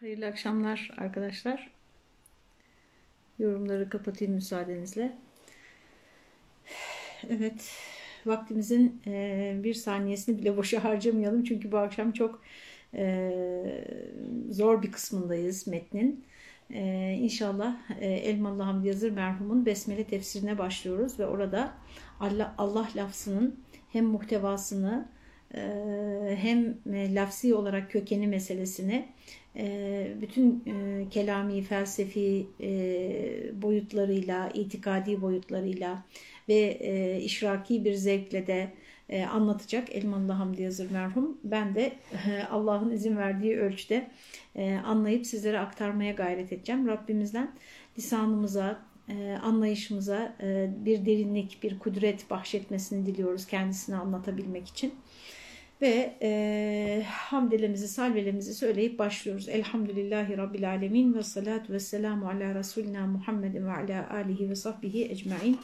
Hayırlı akşamlar arkadaşlar. Yorumları kapatayım müsaadenizle. Evet, vaktimizin e, bir saniyesini bile boşa harcamayalım. Çünkü bu akşam çok e, zor bir kısmındayız metnin. E, inşallah Elmalı Hamdi Yazır merhumun Besmele tefsirine başlıyoruz ve orada Allah, Allah lafzının hem muhtevasını hem lafsi olarak kökeni meselesini bütün kelami, felsefi boyutlarıyla, itikadi boyutlarıyla ve işraki bir zevkle de anlatacak Elmalı Hamdi Yazır merhum. Ben de Allah'ın izin verdiği ölçüde anlayıp sizlere aktarmaya gayret edeceğim. Rabbimizden lisanımıza, anlayışımıza bir derinlik, bir kudret bahşetmesini diliyoruz kendisini anlatabilmek için. Ve e, hamdeleimizi, salvelerimizi söyleyip başlıyoruz. Elhamdülillahi Rabbil Alemin ve salatu ve selamu ala Resulina Muhammedin ve ala alihi ve sahbihi ecmain.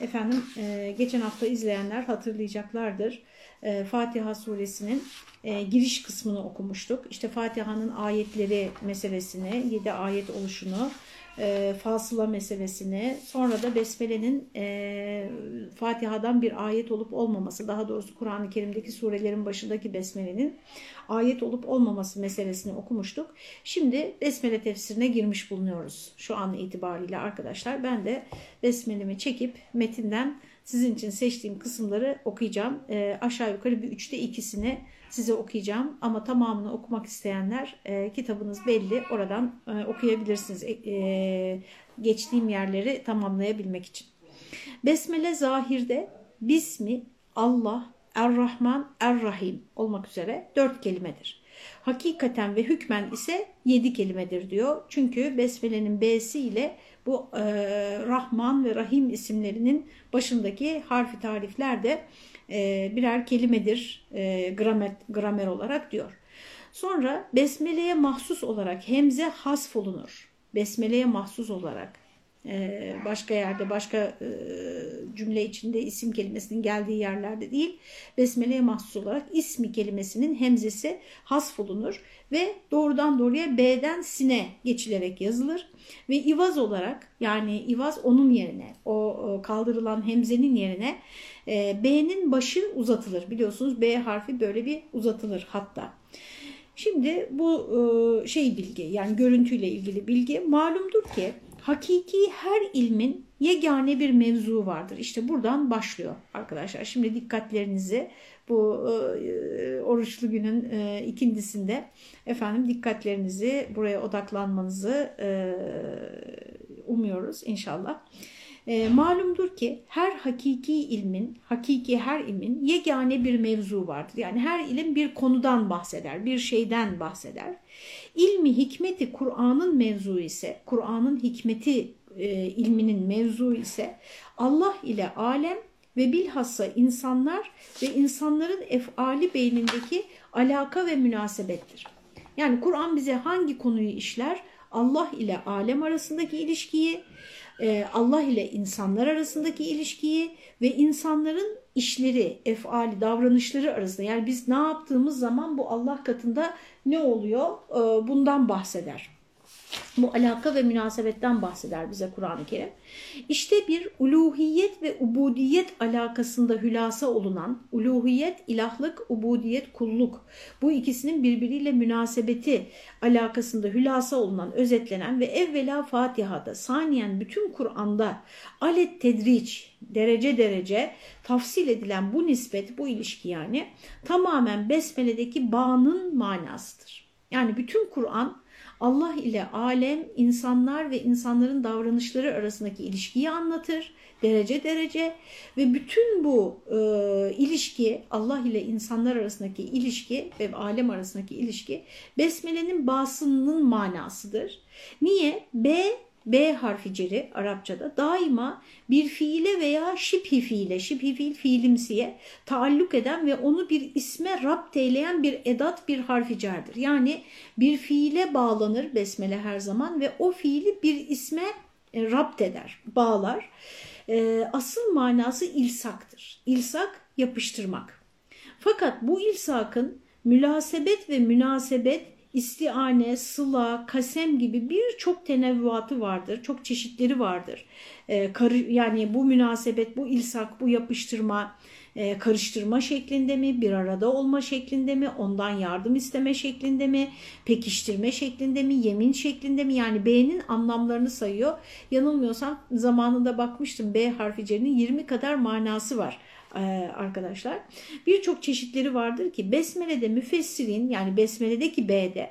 Efendim e, geçen hafta izleyenler hatırlayacaklardır. E, Fatiha suresinin e, giriş kısmını okumuştuk. İşte Fatiha'nın ayetleri meselesini, 7 ayet oluşunu, e, fasıla meselesini, sonra da Besmele'nin e, Fatiha'dan bir ayet olup olmaması, daha doğrusu Kur'an-ı Kerim'deki surelerin başındaki Besmele'nin ayet olup olmaması meselesini okumuştuk. Şimdi Besmele tefsirine girmiş bulunuyoruz şu an itibariyle arkadaşlar. Ben de Besmele'mi çekip metinden sizin için seçtiğim kısımları okuyacağım. E, aşağı yukarı bir üçte ikisini size okuyacağım ama tamamını okumak isteyenler e, kitabınız belli oradan e, okuyabilirsiniz e, e, geçtiğim yerleri tamamlayabilmek için. Besmele zahirde Bismi, Allah, Er-Rahman, Er-Rahim olmak üzere dört kelimedir. Hakikaten ve hükmen ise yedi kelimedir diyor. Çünkü Besmele'nin B'si ile bu e, Rahman ve Rahim isimlerinin başındaki harfi tarifler de e, birer kelimedir e, gramer, olarak diyor. Sonra besmeleye mahsus olarak hemze hasf olunur. Besmeleye mahsus olarak başka yerde başka cümle içinde isim kelimesinin geldiği yerlerde değil besmeleye mahsus olarak ismi kelimesinin hemzesi hasf olunur ve doğrudan doğruya B'den sine geçilerek yazılır ve ivaz olarak yani ivaz onun yerine o kaldırılan hemzenin yerine e, B'nin başı uzatılır. Biliyorsunuz B harfi böyle bir uzatılır hatta. Şimdi bu e, şey bilgi yani görüntüyle ilgili bilgi malumdur ki hakiki her ilmin yegane bir mevzu vardır. İşte buradan başlıyor arkadaşlar. Şimdi dikkatlerinizi bu e, oruçlu günün e, ikindisinde efendim dikkatlerinizi buraya odaklanmanızı e, umuyoruz inşallah. E, malumdur ki her hakiki ilmin, hakiki her ilmin yegane bir mevzu vardır. Yani her ilim bir konudan bahseder, bir şeyden bahseder. İlmi hikmeti Kur'an'ın mevzu ise, Kur'an'ın hikmeti e, ilminin mevzu ise Allah ile alem ve bilhassa insanlar ve insanların efali beynindeki alaka ve münasebettir. Yani Kur'an bize hangi konuyu işler? Allah ile alem arasındaki ilişkiyi, e, Allah ile insanlar arasındaki ilişkiyi ve insanların işleri, efali, davranışları arasında yani biz ne yaptığımız zaman bu Allah katında ne oluyor e, bundan bahseder. Bu alaka ve münasebetten bahseder bize Kur'an-ı Kerim. İşte bir uluhiyet ve ubudiyet alakasında hülasa olunan, uluhiyet ilahlık, ubudiyet kulluk. Bu ikisinin birbiriyle münasebeti alakasında hülasa olunan, özetlenen ve evvela Fatiha'da, saniyen bütün Kur'an'da alet tedriç, derece derece tafsil edilen bu nispet, bu ilişki yani tamamen Besmele'deki bağının manasıdır. Yani bütün Kur'an Allah ile alem, insanlar ve insanların davranışları arasındaki ilişkiyi anlatır derece derece ve bütün bu e, ilişki Allah ile insanlar arasındaki ilişki ve alem arasındaki ilişki Besmele'nin basınının manasıdır. Niye? B B harfi ceri Arapçada daima bir fiile veya şibhi fiile, şibhi fiil fiilimsiye taalluk eden ve onu bir isme rapt eyleyen bir edat bir harfi cerdir. Yani bir fiile bağlanır besmele her zaman ve o fiili bir isme e, rapt eder, bağlar. E, asıl manası ilsaktır. İlsak yapıştırmak. Fakat bu ilsakın münasebet ve münasebet istiane, sıla, kasem gibi birçok tenevvuatı vardır. Çok çeşitleri vardır. E, yani bu münasebet, bu ilsak, bu yapıştırma, e, karıştırma şeklinde mi, bir arada olma şeklinde mi, ondan yardım isteme şeklinde mi, pekiştirme şeklinde mi, yemin şeklinde mi? Yani B'nin anlamlarını sayıyor. Yanılmıyorsam zamanında bakmıştım B harfi cerinin 20 kadar manası var arkadaşlar. Birçok çeşitleri vardır ki Besmele'de müfessirin yani Besmele'deki B'de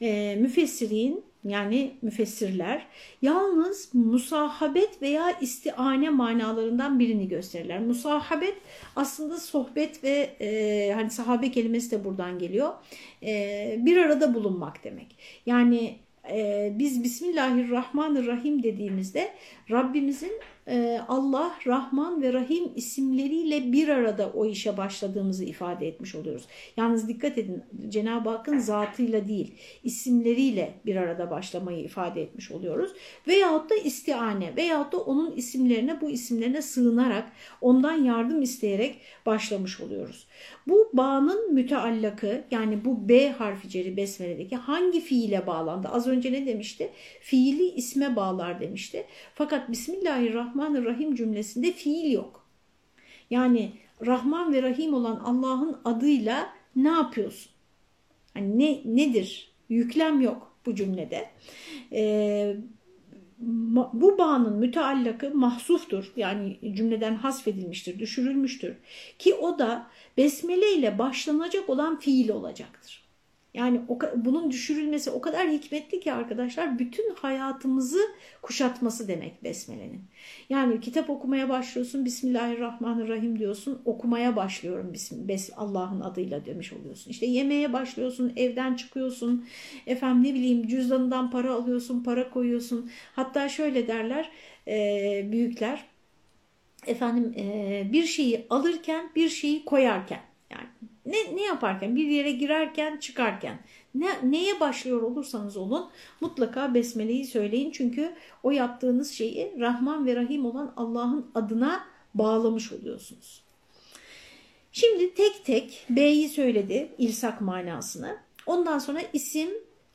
e, müfessirin yani müfessirler yalnız musahabet veya istiane manalarından birini gösterirler. Musahabet aslında sohbet ve e, hani sahabe kelimesi de buradan geliyor. E, bir arada bulunmak demek. Yani e, biz Bismillahirrahmanirrahim dediğimizde Rabbimizin e, Allah, Rahman ve Rahim isimleriyle bir arada o işe başladığımızı ifade etmiş oluyoruz. Yalnız dikkat edin Cenab-ı Hakk'ın zatıyla değil isimleriyle bir arada başlamayı ifade etmiş oluyoruz. Veyahut da istiane veyahut da onun isimlerine bu isimlerine sığınarak ondan yardım isteyerek başlamış oluyoruz. Bu bağının müteallakı yani bu B harfi ceri besmeledeki hangi fiile bağlandı? Az önce ne demişti? Fiili isme bağlar demişti. Fakat Bismillahirrahmanirrahim cümlesinde fiil yok. Yani Rahman ve Rahim olan Allah'ın adıyla ne yapıyorsun? Yani ne, nedir? Yüklem yok bu cümlede. Ee, bu bağının müteallakı mahsuftur. Yani cümleden hasfedilmiştir, düşürülmüştür. Ki o da besmele ile başlanacak olan fiil olacaktır. Yani o, bunun düşürülmesi o kadar hikmetli ki arkadaşlar bütün hayatımızı kuşatması demek besmelenin. Yani kitap okumaya başlıyorsun Bismillahirrahmanirrahim diyorsun okumaya başlıyorum Allah'ın adıyla demiş oluyorsun. İşte yemeğe başlıyorsun evden çıkıyorsun efendim ne bileyim cüzdanından para alıyorsun para koyuyorsun. Hatta şöyle derler e, büyükler efendim e, bir şeyi alırken bir şeyi koyarken yani ne, ne yaparken bir yere girerken çıkarken ne, neye başlıyor olursanız olun mutlaka besmeleyi söyleyin. Çünkü o yaptığınız şeyi Rahman ve Rahim olan Allah'ın adına bağlamış oluyorsunuz. Şimdi tek tek B'yi söyledi ilsak manasını. Ondan sonra isim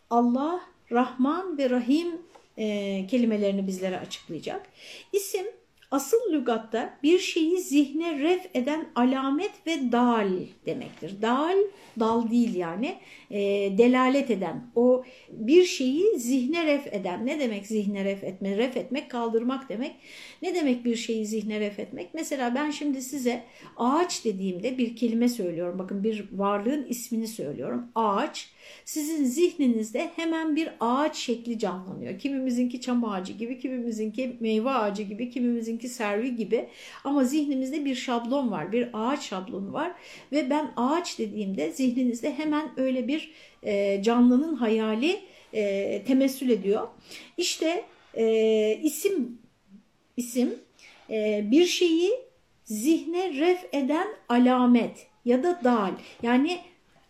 Allah, Rahman ve Rahim e, kelimelerini bizlere açıklayacak. İsim asıl lügatta bir şeyi zihne ref eden alamet ve dal demektir. Dal, dal değil yani e, delalet eden o bir şeyi zihne ref eden ne demek zihne ref etme? Ref etmek kaldırmak demek. Ne demek bir şeyi zihne ref etmek? Mesela ben şimdi size ağaç dediğimde bir kelime söylüyorum. Bakın bir varlığın ismini söylüyorum. Ağaç sizin zihninizde hemen bir ağaç şekli canlanıyor. Kimimizinki çam ağacı gibi, kimimizinki meyve ağacı gibi, kimimizinki servi gibi. Ama zihnimizde bir şablon var, bir ağaç şablonu var. Ve ben ağaç dediğimde zihninizde hemen öyle bir e, canlının hayali e, temessül ediyor. İşte e, isim, isim e, bir şeyi zihne ref eden alamet ya da dal. Yani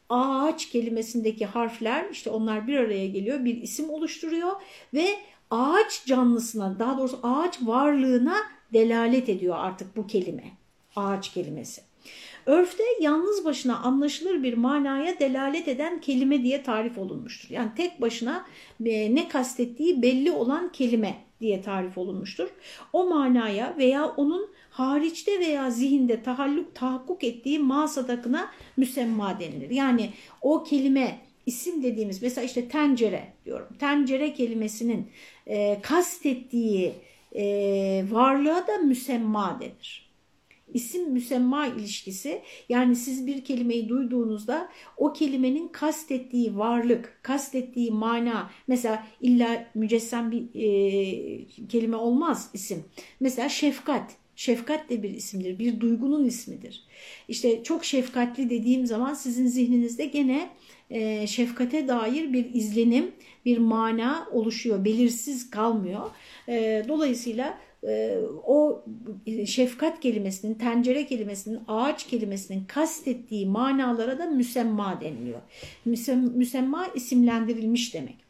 ağaç kelimesindeki harfler işte onlar bir araya geliyor bir isim oluşturuyor ve ağaç canlısına daha doğrusu ağaç varlığına delalet ediyor artık bu kelime ağaç kelimesi. Örfte yalnız başına anlaşılır bir manaya delalet eden kelime diye tarif olunmuştur. Yani tek başına e, ne kastettiği belli olan kelime diye tarif olunmuştur. O manaya veya onun hariçte veya zihinde tahalluk, tahakkuk ettiği masadakına müsemma denilir. Yani o kelime isim dediğimiz mesela işte tencere diyorum. Tencere kelimesinin e, kastettiği e, varlığa da müsemma denir. İsim müsemma ilişkisi yani siz bir kelimeyi duyduğunuzda o kelimenin kastettiği varlık, kastettiği mana mesela illa mücessem bir e, kelime olmaz isim. Mesela şefkat Şefkat de bir isimdir, bir duygunun ismidir. İşte çok şefkatli dediğim zaman sizin zihninizde gene e, şefkate dair bir izlenim, bir mana oluşuyor, belirsiz kalmıyor. E, dolayısıyla e, o şefkat kelimesinin, tencere kelimesinin, ağaç kelimesinin kastettiği manalara da müsemma deniliyor. Müsem, müsemma isimlendirilmiş demek.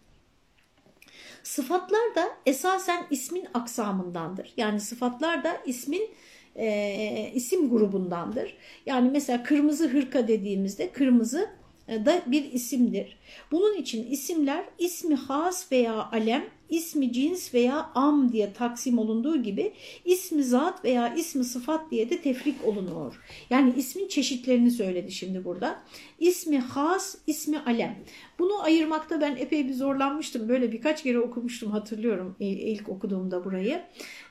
Sıfatlar da esasen ismin aksamındandır. Yani sıfatlar da ismin e, isim grubundandır. Yani mesela kırmızı hırka dediğimizde kırmızı da bir isimdir. Bunun için isimler ismi has veya alem, ismi cins veya am diye taksim olunduğu gibi ismi zat veya ismi sıfat diye de tefrik olunur. Yani ismin çeşitlerini söyledi şimdi burada. İsmi has, ismi alem. Bunu ayırmakta ben epey bir zorlanmıştım. Böyle birkaç kere okumuştum hatırlıyorum ilk okuduğumda burayı.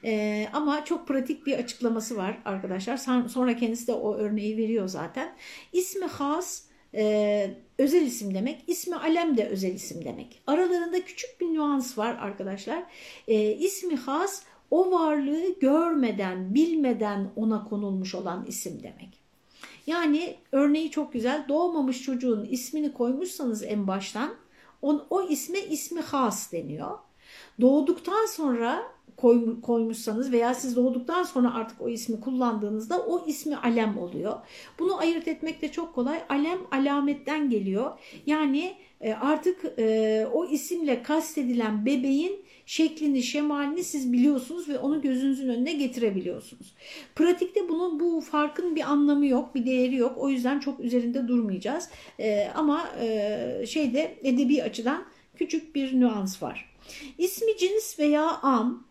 Ee, ama çok pratik bir açıklaması var arkadaşlar. Sonra kendisi de o örneği veriyor zaten. İsmi has e, özel isim demek. İsmi alem de özel isim demek. Aralarında küçük bir nüans var arkadaşlar. E, ismi has o varlığı görmeden, bilmeden ona konulmuş olan isim demek. Yani örneği çok güzel. Doğmamış çocuğun ismini koymuşsanız en baştan o, o isme ismi has deniyor. Doğduktan sonra koy, koymuşsanız veya siz doğduktan sonra artık o ismi kullandığınızda o ismi alem oluyor. Bunu ayırt etmek de çok kolay. Alem alametten geliyor. Yani e, artık e, o isimle kastedilen bebeğin şeklini, şemalini siz biliyorsunuz ve onu gözünüzün önüne getirebiliyorsunuz. Pratikte bunun bu farkın bir anlamı yok, bir değeri yok. O yüzden çok üzerinde durmayacağız. E, ama e, şeyde edebi açıdan küçük bir nüans var. İsmi cins veya am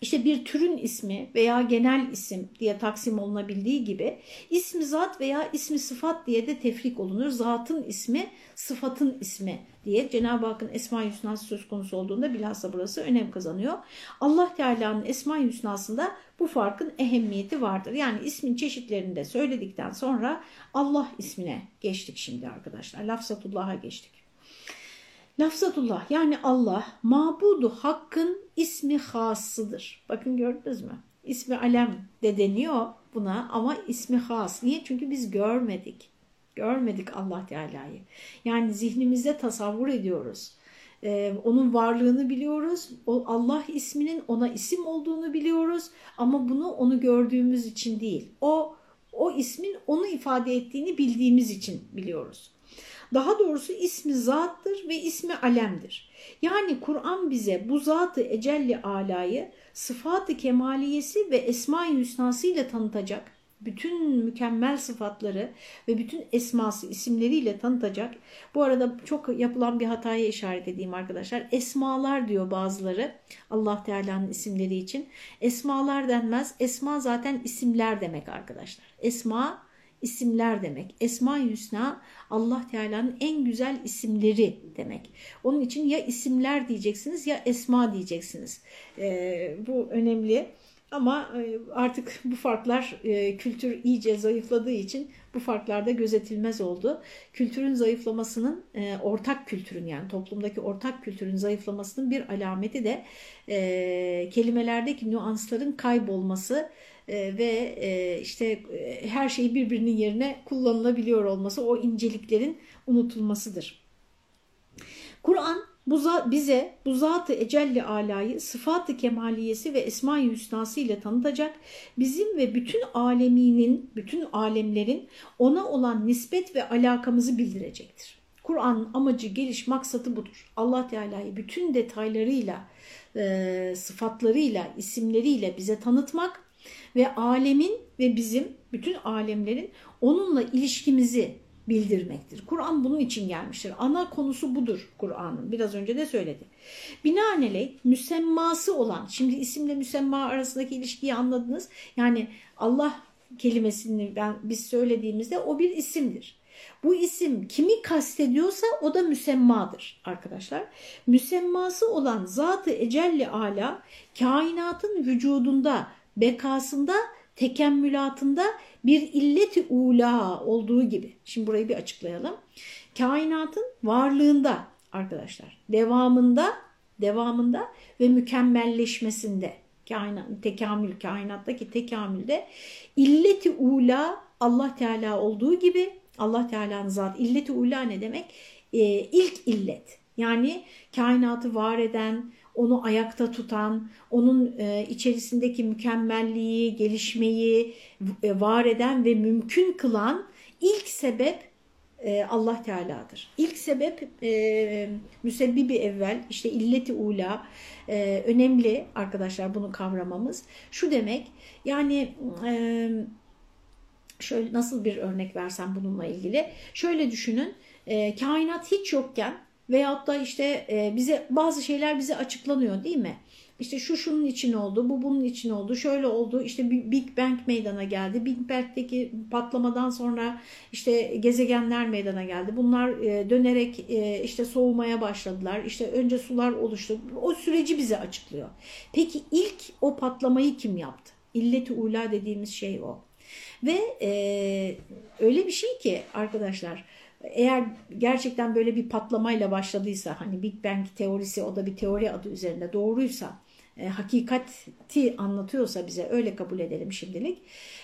işte bir türün ismi veya genel isim diye taksim olunabildiği gibi ismi zat veya ismi sıfat diye de tefrik olunur. Zatın ismi, sıfatın ismi diye Cenab-ı Hakk'ın Esma-i Hüsnası söz konusu olduğunda bilhassa burası önem kazanıyor. Allah Teala'nın Esma-i Hüsnasında bu farkın ehemmiyeti vardır. Yani ismin çeşitlerini de söyledikten sonra Allah ismine geçtik şimdi arkadaşlar. Lafzatullah'a geçtik. Lafzatullah yani Allah mabudu hakkın ismi hassıdır. Bakın gördünüz mü? İsmi alem de deniyor buna ama ismi has. Niye? Çünkü biz görmedik. Görmedik Allah Teala'yı. Yani zihnimizde tasavvur ediyoruz. Ee, onun varlığını biliyoruz. O Allah isminin ona isim olduğunu biliyoruz. Ama bunu onu gördüğümüz için değil. O o ismin onu ifade ettiğini bildiğimiz için biliyoruz. Daha doğrusu ismi zattır ve ismi alemdir. Yani Kur'an bize bu zatı ecelli alayı sıfatı kemaliyesi ve esma-i hüsnası ile tanıtacak. Bütün mükemmel sıfatları ve bütün esması isimleriyle tanıtacak. Bu arada çok yapılan bir hataya işaret edeyim arkadaşlar. Esmalar diyor bazıları Allah Teala'nın isimleri için. Esmalar denmez. Esma zaten isimler demek arkadaşlar. Esma isimler demek. Esma-i Hüsna Allah Teala'nın en güzel isimleri demek. Onun için ya isimler diyeceksiniz ya esma diyeceksiniz. E, bu önemli. Ama e, artık bu farklar e, kültür iyice zayıfladığı için bu farklar da gözetilmez oldu. Kültürün zayıflamasının e, ortak kültürün yani toplumdaki ortak kültürün zayıflamasının bir alameti de kelimelerdeki nüansların kaybolması e, ve e, işte e, her şey birbirinin yerine kullanılabiliyor olması o inceliklerin unutulmasıdır. Kur'an bize bu zatı ecelli alayı sıfatı kemaliyesi ve esma-i hüsnası ile tanıtacak, bizim ve bütün aleminin, bütün alemlerin ona olan nispet ve alakamızı bildirecektir. Kur'an'ın amacı, geliş, maksatı budur. Allah Teala'yı bütün detaylarıyla, e, sıfatlarıyla, isimleriyle bize tanıtmak ve alemin ve bizim bütün alemlerin onunla ilişkimizi bildirmektir. Kur'an bunun için gelmiştir. Ana konusu budur Kur'an'ın. Biraz önce de söyledi. Binaenaleyh müsemması olan, şimdi isimle müsemma arasındaki ilişkiyi anladınız. Yani Allah kelimesini ben biz söylediğimizde o bir isimdir. Bu isim kimi kastediyorsa o da müsemmadır arkadaşlar. Müsemması olan zatı ecelli ala kainatın vücudunda bekasında, tekemmülatında bir illeti ula olduğu gibi. Şimdi burayı bir açıklayalım. Kainatın varlığında arkadaşlar, devamında, devamında ve mükemmelleşmesinde, kainat, tekamül, kainattaki tekamülde illeti ula Allah Teala olduğu gibi Allah Teala'nın zat illeti ula ne demek? Ee, ilk illet. Yani kainatı var eden, onu ayakta tutan, onun e, içerisindeki mükemmelliği, gelişmeyi e, var eden ve mümkün kılan ilk sebep e, Allah Teala'dır. İlk sebep e, müsebbibi evvel, işte illeti ula, önemli arkadaşlar bunu kavramamız. Şu demek, yani... Şöyle nasıl bir örnek versem bununla ilgili. Şöyle düşünün kainat hiç yokken veyahut da işte e, bize bazı şeyler bize açıklanıyor değil mi? İşte şu şunun için oldu, bu bunun için oldu, şöyle oldu. İşte Big Bang meydana geldi. Big Bang'deki patlamadan sonra işte gezegenler meydana geldi. Bunlar e, dönerek e, işte soğumaya başladılar. İşte önce sular oluştu. O süreci bize açıklıyor. Peki ilk o patlamayı kim yaptı? İlleti ula dediğimiz şey o. Ve e, öyle bir şey ki arkadaşlar eğer gerçekten böyle bir patlamayla başladıysa hani Big Bang teorisi o da bir teori adı üzerinde doğruysa e, hakikati anlatıyorsa bize öyle kabul edelim şimdilik.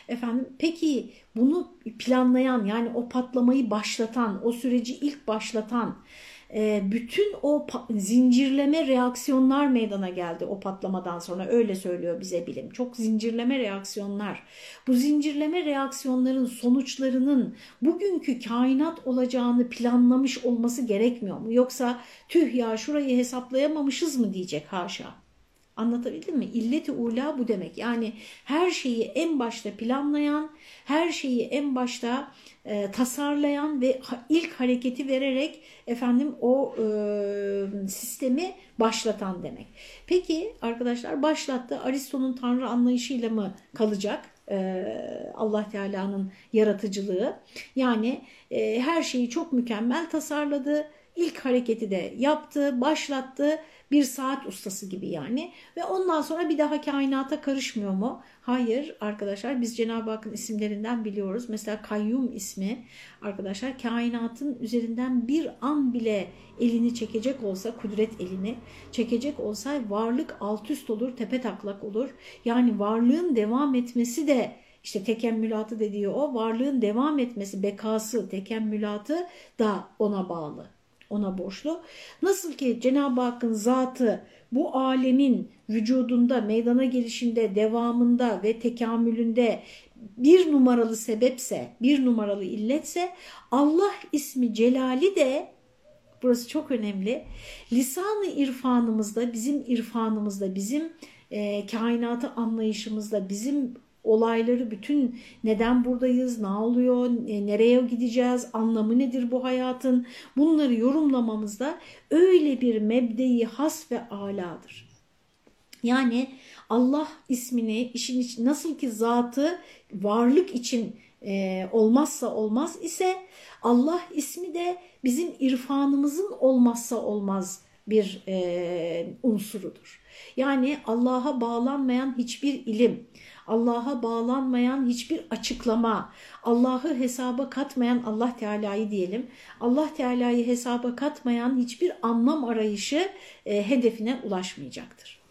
Efendim peki bunu planlayan yani o patlamayı başlatan o süreci ilk başlatan bütün o zincirleme reaksiyonlar meydana geldi o patlamadan sonra öyle söylüyor bize bilim. Çok zincirleme reaksiyonlar. Bu zincirleme reaksiyonların sonuçlarının bugünkü kainat olacağını planlamış olması gerekmiyor mu? Yoksa tüh ya şurayı hesaplayamamışız mı diyecek haşa. Anlatabildim mi? İlleti ula bu demek. Yani her şeyi en başta planlayan, her şeyi en başta e, tasarlayan ve ilk hareketi vererek efendim o e, sistemi başlatan demek. Peki arkadaşlar başlattı. Aristo'nun tanrı anlayışıyla mı kalacak? E, Allah Teala'nın yaratıcılığı. Yani e, her şeyi çok mükemmel tasarladı. İlk hareketi de yaptı, başlattı bir saat ustası gibi yani. Ve ondan sonra bir daha kainata karışmıyor mu? Hayır arkadaşlar biz Cenab-ı Hakk'ın isimlerinden biliyoruz. Mesela Kayyum ismi arkadaşlar kainatın üzerinden bir an bile elini çekecek olsa kudret elini çekecek olsa varlık alt üst olur tepe taklak olur. Yani varlığın devam etmesi de işte tekemmülatı dediği o varlığın devam etmesi bekası tekemmülatı da ona bağlı ona borçlu. Nasıl ki Cenab-ı Hakk'ın zatı bu alemin vücudunda, meydana gelişinde, devamında ve tekamülünde bir numaralı sebepse, bir numaralı illetse Allah ismi celali de burası çok önemli. Lisan-ı irfanımızda, bizim irfanımızda, bizim e, kainatı anlayışımızda, bizim olayları bütün neden buradayız, ne oluyor, nereye gideceğiz, anlamı nedir bu hayatın bunları yorumlamamızda öyle bir mebdeyi has ve aladır. Yani Allah ismini işin için nasıl ki zatı varlık için e, olmazsa olmaz ise Allah ismi de bizim irfanımızın olmazsa olmaz bir e, unsurudur. Yani Allah'a bağlanmayan hiçbir ilim, Allah'a bağlanmayan hiçbir açıklama, Allah'ı hesaba katmayan Allah Teala'yı diyelim, Allah Teala'yı hesaba katmayan hiçbir anlam arayışı e, hedefine ulaşmayacaktır.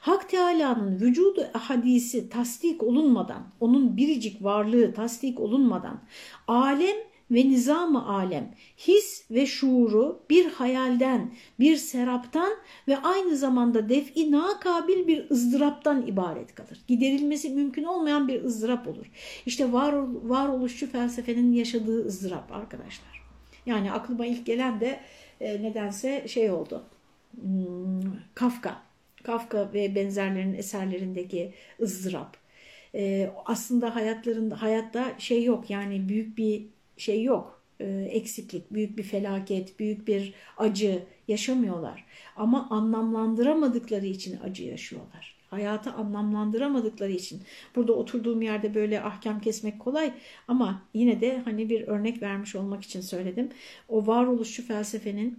Hak Teala'nın vücudu hadisi tasdik olunmadan, onun biricik varlığı tasdik olunmadan, alem ve nizam-ı alem, his ve şuuru bir hayalden, bir seraptan ve aynı zamanda def'i nakabil bir ızdıraptan ibaret kalır. Giderilmesi mümkün olmayan bir ızdırap olur. İşte var, varoluşçu felsefenin yaşadığı ızdırap arkadaşlar. Yani aklıma ilk gelen de e, nedense şey oldu. Hmm, Kafka. Kafka ve benzerlerinin eserlerindeki ızdırap. E, aslında hayatlarında hayatta şey yok yani büyük bir şey yok. E, eksiklik, büyük bir felaket, büyük bir acı yaşamıyorlar. Ama anlamlandıramadıkları için acı yaşıyorlar. Hayatı anlamlandıramadıkları için. Burada oturduğum yerde böyle ahkam kesmek kolay ama yine de hani bir örnek vermiş olmak için söyledim. O varoluşçu felsefenin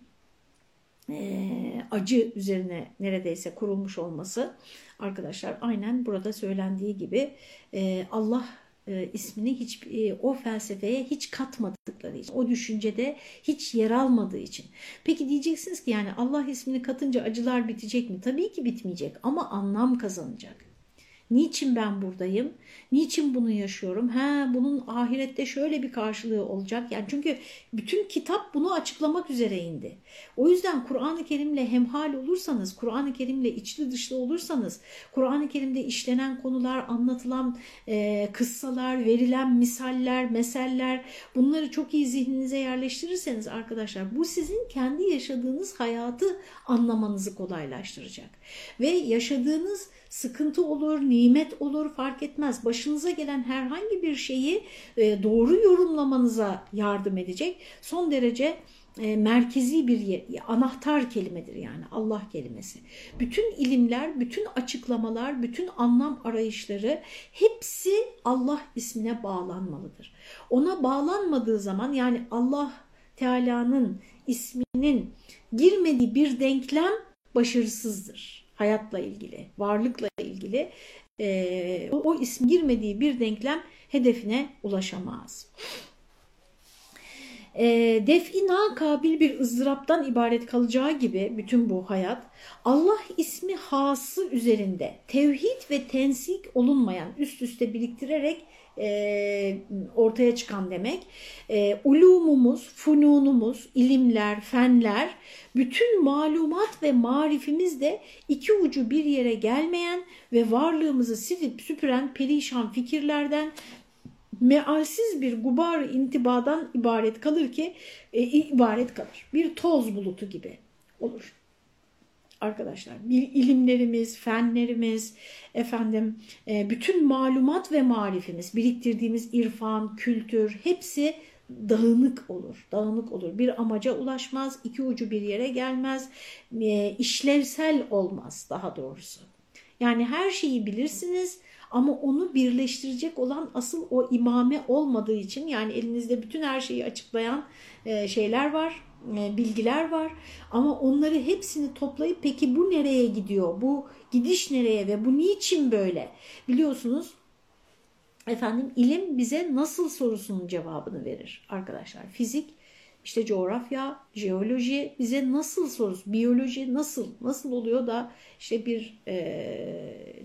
e, acı üzerine neredeyse kurulmuş olması arkadaşlar aynen burada söylendiği gibi e, Allah e, ismini hiç e, o felsefeye hiç katmadıkları için, o düşüncede hiç yer almadığı için. Peki diyeceksiniz ki yani Allah ismini katınca acılar bitecek mi? Tabii ki bitmeyecek ama anlam kazanacak. Niçin ben buradayım? Niçin bunu yaşıyorum? Ha bunun ahirette şöyle bir karşılığı olacak. Yani çünkü bütün kitap bunu açıklamak üzere indi. O yüzden Kur'an-ı Kerim'le hemhal olursanız, Kur'an-ı Kerim'le içli dışlı olursanız, Kur'an-ı Kerim'de işlenen konular, anlatılan e, kıssalar, verilen misaller, meseller bunları çok iyi zihninize yerleştirirseniz arkadaşlar bu sizin kendi yaşadığınız hayatı anlamanızı kolaylaştıracak. Ve yaşadığınız sıkıntı olur, nimet olur fark etmez. Başınıza gelen herhangi bir şeyi e, doğru yorumlamanıza yardım edecek. Son derece e, merkezi bir anahtar kelimedir yani Allah kelimesi. Bütün ilimler, bütün açıklamalar, bütün anlam arayışları hepsi Allah ismine bağlanmalıdır. Ona bağlanmadığı zaman yani Allah Teala'nın isminin girmediği bir denklem başarısızdır. Hayatla ilgili, varlıkla ilgili e, o, o isim girmediği bir denklem hedefine ulaşamaz e, defina kabil bir ızdıraptan ibaret kalacağı gibi bütün bu hayat Allah ismi hası üzerinde tevhid ve tensik olunmayan üst üste biriktirerek e, ortaya çıkan demek. E, ulumumuz, fununumuz, ilimler, fenler, bütün malumat ve marifimiz de iki ucu bir yere gelmeyen ve varlığımızı silip süpüren perişan fikirlerden mealsiz bir gubar intibadan ibaret kalır ki e, ibaret kalır. Bir toz bulutu gibi olur. Arkadaşlar ilimlerimiz, fenlerimiz, efendim e, bütün malumat ve marifimiz, biriktirdiğimiz irfan, kültür hepsi dağınık olur. Dağınık olur. Bir amaca ulaşmaz, iki ucu bir yere gelmez, e, işlevsel olmaz daha doğrusu. Yani her şeyi bilirsiniz ama onu birleştirecek olan asıl o imame olmadığı için yani elinizde bütün her şeyi açıklayan e, şeyler var, bilgiler var. Ama onları hepsini toplayıp peki bu nereye gidiyor? Bu gidiş nereye ve bu niçin böyle? Biliyorsunuz efendim ilim bize nasıl sorusunun cevabını verir arkadaşlar. Fizik işte coğrafya, jeoloji bize nasıl sorusu, biyoloji nasıl, nasıl oluyor da işte bir e,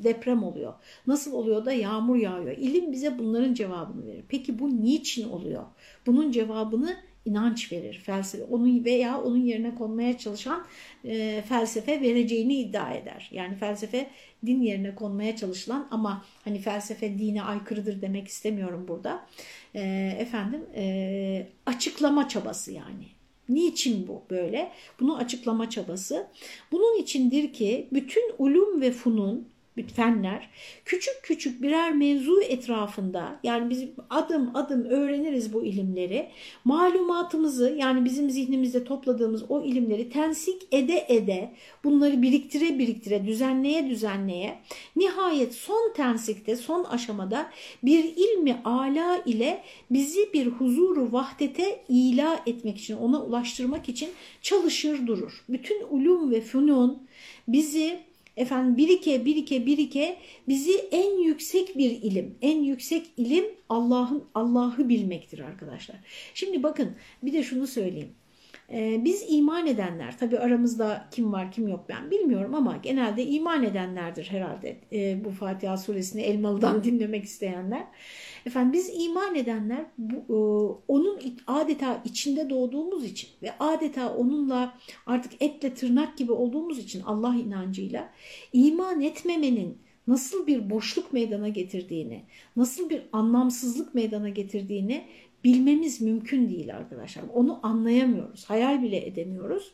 deprem oluyor, nasıl oluyor da yağmur yağıyor. İlim bize bunların cevabını verir. Peki bu niçin oluyor? Bunun cevabını inanç verir felsefe onu veya onun yerine konmaya çalışan e, felsefe vereceğini iddia eder. Yani felsefe din yerine konmaya çalışılan ama hani felsefe dine aykırıdır demek istemiyorum burada. E, efendim e, açıklama çabası yani. Niçin bu böyle? Bunu açıklama çabası. Bunun içindir ki bütün ulum ve funun fenler küçük küçük birer mevzu etrafında yani biz adım adım öğreniriz bu ilimleri malumatımızı yani bizim zihnimizde topladığımız o ilimleri tensik ede ede bunları biriktire biriktire düzenleye düzenleye nihayet son tensikte son aşamada bir ilmi ala ile bizi bir huzuru vahdete ila etmek için ona ulaştırmak için çalışır durur. Bütün ulum ve fünun bizi efendim birike birike birike bizi en yüksek bir ilim, en yüksek ilim Allah'ın Allah'ı bilmektir arkadaşlar. Şimdi bakın bir de şunu söyleyeyim. Ee, biz iman edenler, tabi aramızda kim var kim yok ben bilmiyorum ama genelde iman edenlerdir herhalde e, bu Fatiha suresini Elmalı'dan dinlemek isteyenler. Efendim biz iman edenler bu, e, onun adeta içinde doğduğumuz için ve adeta onunla artık etle tırnak gibi olduğumuz için Allah inancıyla iman etmemenin nasıl bir boşluk meydana getirdiğini, nasıl bir anlamsızlık meydana getirdiğini bilmemiz mümkün değil arkadaşlar. Onu anlayamıyoruz, hayal bile edemiyoruz.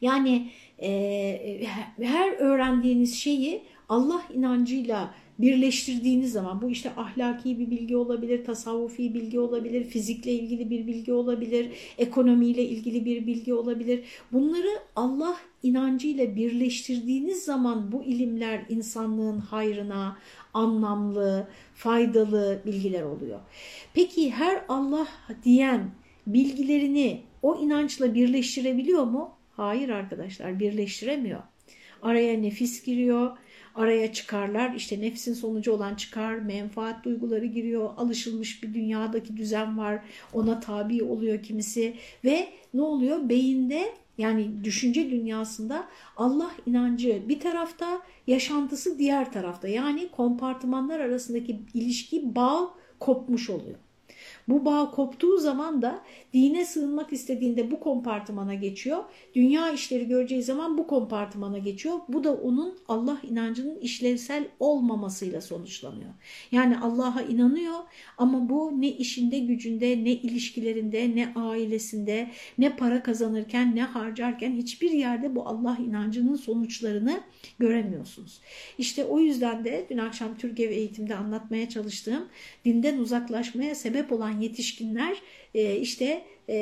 Yani e, her öğrendiğiniz şeyi Allah inancıyla birleştirdiğiniz zaman bu işte ahlaki bir bilgi olabilir, tasavvufi bilgi olabilir, fizikle ilgili bir bilgi olabilir, ekonomiyle ilgili bir bilgi olabilir. Bunları Allah inancıyla birleştirdiğiniz zaman bu ilimler insanlığın hayrına, anlamlı, faydalı bilgiler oluyor. Peki her Allah diyen bilgilerini o inançla birleştirebiliyor mu? Hayır arkadaşlar birleştiremiyor. Araya nefis giriyor, araya çıkarlar işte nefsin sonucu olan çıkar, menfaat duyguları giriyor, alışılmış bir dünyadaki düzen var, ona tabi oluyor kimisi ve ne oluyor? Beyinde yani düşünce dünyasında Allah inancı bir tarafta, yaşantısı diğer tarafta. Yani kompartımanlar arasındaki ilişki, bağ kopmuş oluyor. Bu bağ koptuğu zaman da dine sığınmak istediğinde bu kompartımana geçiyor. Dünya işleri göreceği zaman bu kompartımana geçiyor. Bu da onun Allah inancının işlevsel olmamasıyla sonuçlanıyor. Yani Allah'a inanıyor ama bu ne işinde gücünde ne ilişkilerinde ne ailesinde ne para kazanırken ne harcarken hiçbir yerde bu Allah inancının sonuçlarını göremiyorsunuz. İşte o yüzden de dün akşam Türkiye eğitimde anlatmaya çalıştığım dinden uzaklaşmaya sebep olan yetişkinler e, işte e,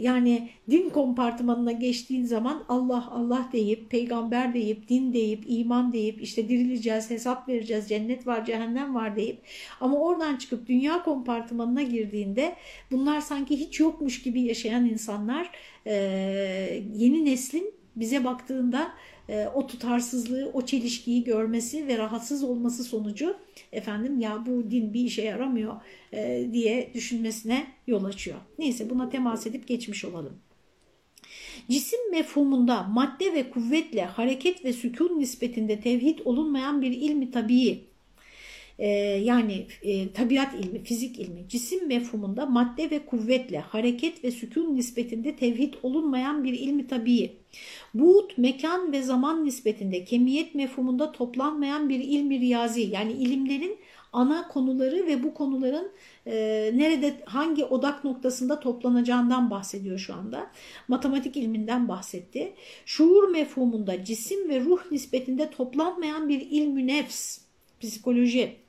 yani din kompartımanına geçtiğin zaman Allah Allah deyip peygamber deyip din deyip iman deyip işte dirileceğiz hesap vereceğiz cennet var cehennem var deyip ama oradan çıkıp dünya kompartımanına girdiğinde bunlar sanki hiç yokmuş gibi yaşayan insanlar e, yeni neslin bize baktığında e, o tutarsızlığı, o çelişkiyi görmesi ve rahatsız olması sonucu efendim ya bu din bir işe yaramıyor e, diye düşünmesine yol açıyor. Neyse buna temas edip geçmiş olalım. Cisim mefhumunda madde ve kuvvetle hareket ve sükun nispetinde tevhid olunmayan bir ilmi tabii e, yani e, tabiat ilmi, fizik ilmi, cisim mefhumunda madde ve kuvvetle hareket ve sükun nispetinde tevhid olunmayan bir ilmi tabii. Buğut, mekan ve zaman nispetinde kemiyet mefhumunda toplanmayan bir ilmi riyazi yani ilimlerin ana konuları ve bu konuların e, nerede hangi odak noktasında toplanacağından bahsediyor şu anda. Matematik ilminden bahsetti. Şuur mefhumunda cisim ve ruh nispetinde toplanmayan bir ilmü nefs, psikoloji.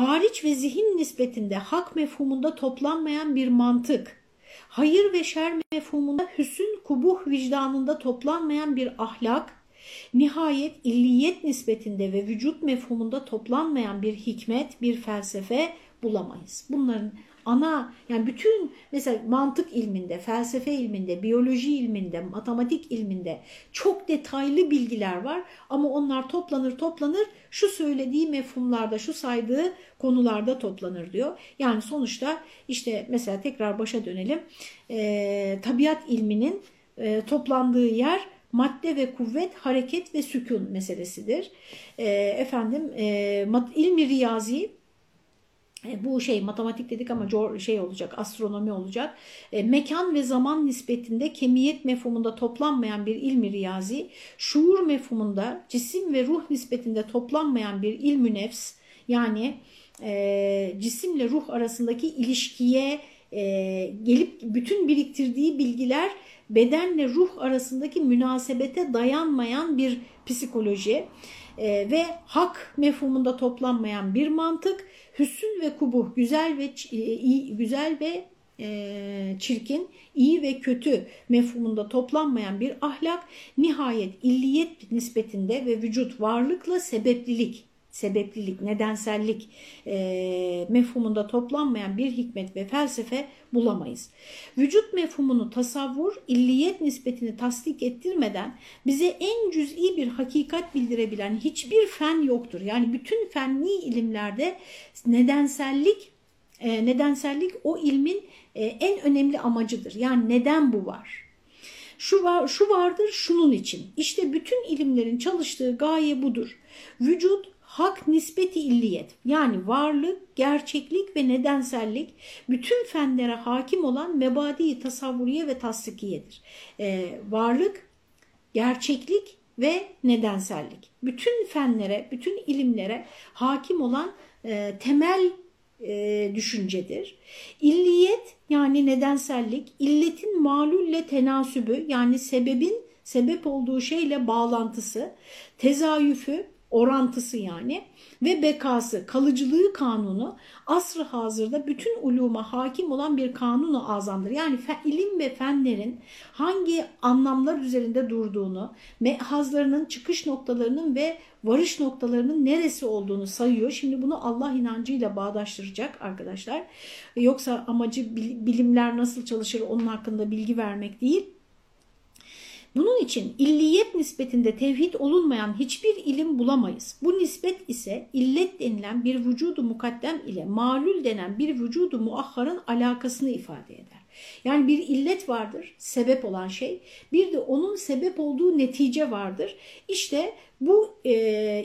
Hariç ve zihin nispetinde hak mefhumunda toplanmayan bir mantık. Hayır ve şer mefhumunda hüsün kubuh vicdanında toplanmayan bir ahlak, nihayet illiyet nispetinde ve vücut mefhumunda toplanmayan bir hikmet, bir felsefe bulamayız. Bunların ana yani bütün mesela mantık ilminde, felsefe ilminde, biyoloji ilminde, matematik ilminde çok detaylı bilgiler var ama onlar toplanır toplanır şu söylediği mefhumlarda, şu saydığı konularda toplanır diyor. Yani sonuçta işte mesela tekrar başa dönelim. E, tabiat ilminin e, toplandığı yer madde ve kuvvet, hareket ve sükun meselesidir. E, efendim e, ilmi riyazi bu şey matematik dedik ama şey olacak astronomi olacak. E, mekan ve zaman nispetinde kemiyet mefhumunda toplanmayan bir ilmi riyazi, şuur mefhumunda cisim ve ruh nispetinde toplanmayan bir ilmü nefs yani e, cisimle ruh arasındaki ilişkiye e, gelip bütün biriktirdiği bilgiler bedenle ruh arasındaki münasebete dayanmayan bir psikoloji e, ve hak mefhumunda toplanmayan bir mantık, hüsn ve kubuh güzel ve e, iyi, güzel ve e, çirkin, iyi ve kötü mefhumunda toplanmayan bir ahlak, nihayet illiyet nispetinde ve vücut varlıkla sebeplilik sebeplilik, nedensellik e, mefhumunda toplanmayan bir hikmet ve felsefe bulamayız. Vücut mefhumunu tasavvur, illiyet nispetini tasdik ettirmeden bize en cüz'i bir hakikat bildirebilen hiçbir fen yoktur. Yani bütün fenli ilimlerde nedensellik, e, nedensellik o ilmin e, en önemli amacıdır. Yani neden bu var? Şu, var, şu vardır şunun için. İşte bütün ilimlerin çalıştığı gaye budur. Vücut hak nispeti illiyet yani varlık, gerçeklik ve nedensellik bütün fenlere hakim olan mebadi tasavvuriye ve tasdikiyedir. Ee, varlık, gerçeklik ve nedensellik. Bütün fenlere, bütün ilimlere hakim olan e, temel e, düşüncedir. İlliyet yani nedensellik, illetin malulle tenasübü yani sebebin sebep olduğu şeyle bağlantısı, tezayüfü orantısı yani ve bekası, kalıcılığı kanunu asrı hazırda bütün uluma hakim olan bir kanunu azamdır. Yani ilim ve fenlerin hangi anlamlar üzerinde durduğunu, mehazlarının çıkış noktalarının ve varış noktalarının neresi olduğunu sayıyor. Şimdi bunu Allah inancıyla bağdaştıracak arkadaşlar. Yoksa amacı bilimler nasıl çalışır onun hakkında bilgi vermek değil bunun için illiyet nispetinde tevhid olunmayan hiçbir ilim bulamayız. Bu nispet ise illet denilen bir vücudu mukaddem ile malul denen bir vücudu muahharın alakasını ifade eder. Yani bir illet vardır, sebep olan şey. Bir de onun sebep olduğu netice vardır. İşte bu e,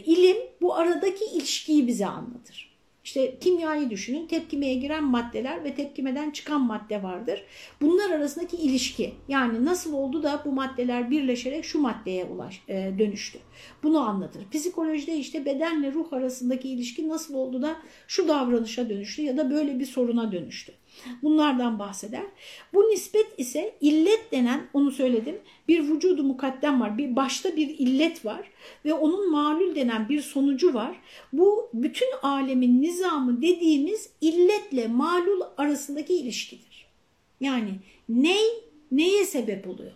ilim bu aradaki ilişkiyi bize anlatır. İşte kimyayı düşünün. Tepkimeye giren maddeler ve tepkimeden çıkan madde vardır. Bunlar arasındaki ilişki yani nasıl oldu da bu maddeler birleşerek şu maddeye ulaş, e, dönüştü. Bunu anlatır. Psikolojide işte bedenle ruh arasındaki ilişki nasıl oldu da şu davranışa dönüştü ya da böyle bir soruna dönüştü. Bunlardan bahseder. Bu nispet ise illet denen onu söyledim bir vücudu mukaddem var. Bir başta bir illet var ve onun malul denen bir sonucu var. Bu bütün alemin nizamı dediğimiz illetle malul arasındaki ilişkidir. Yani ney neye sebep oluyor?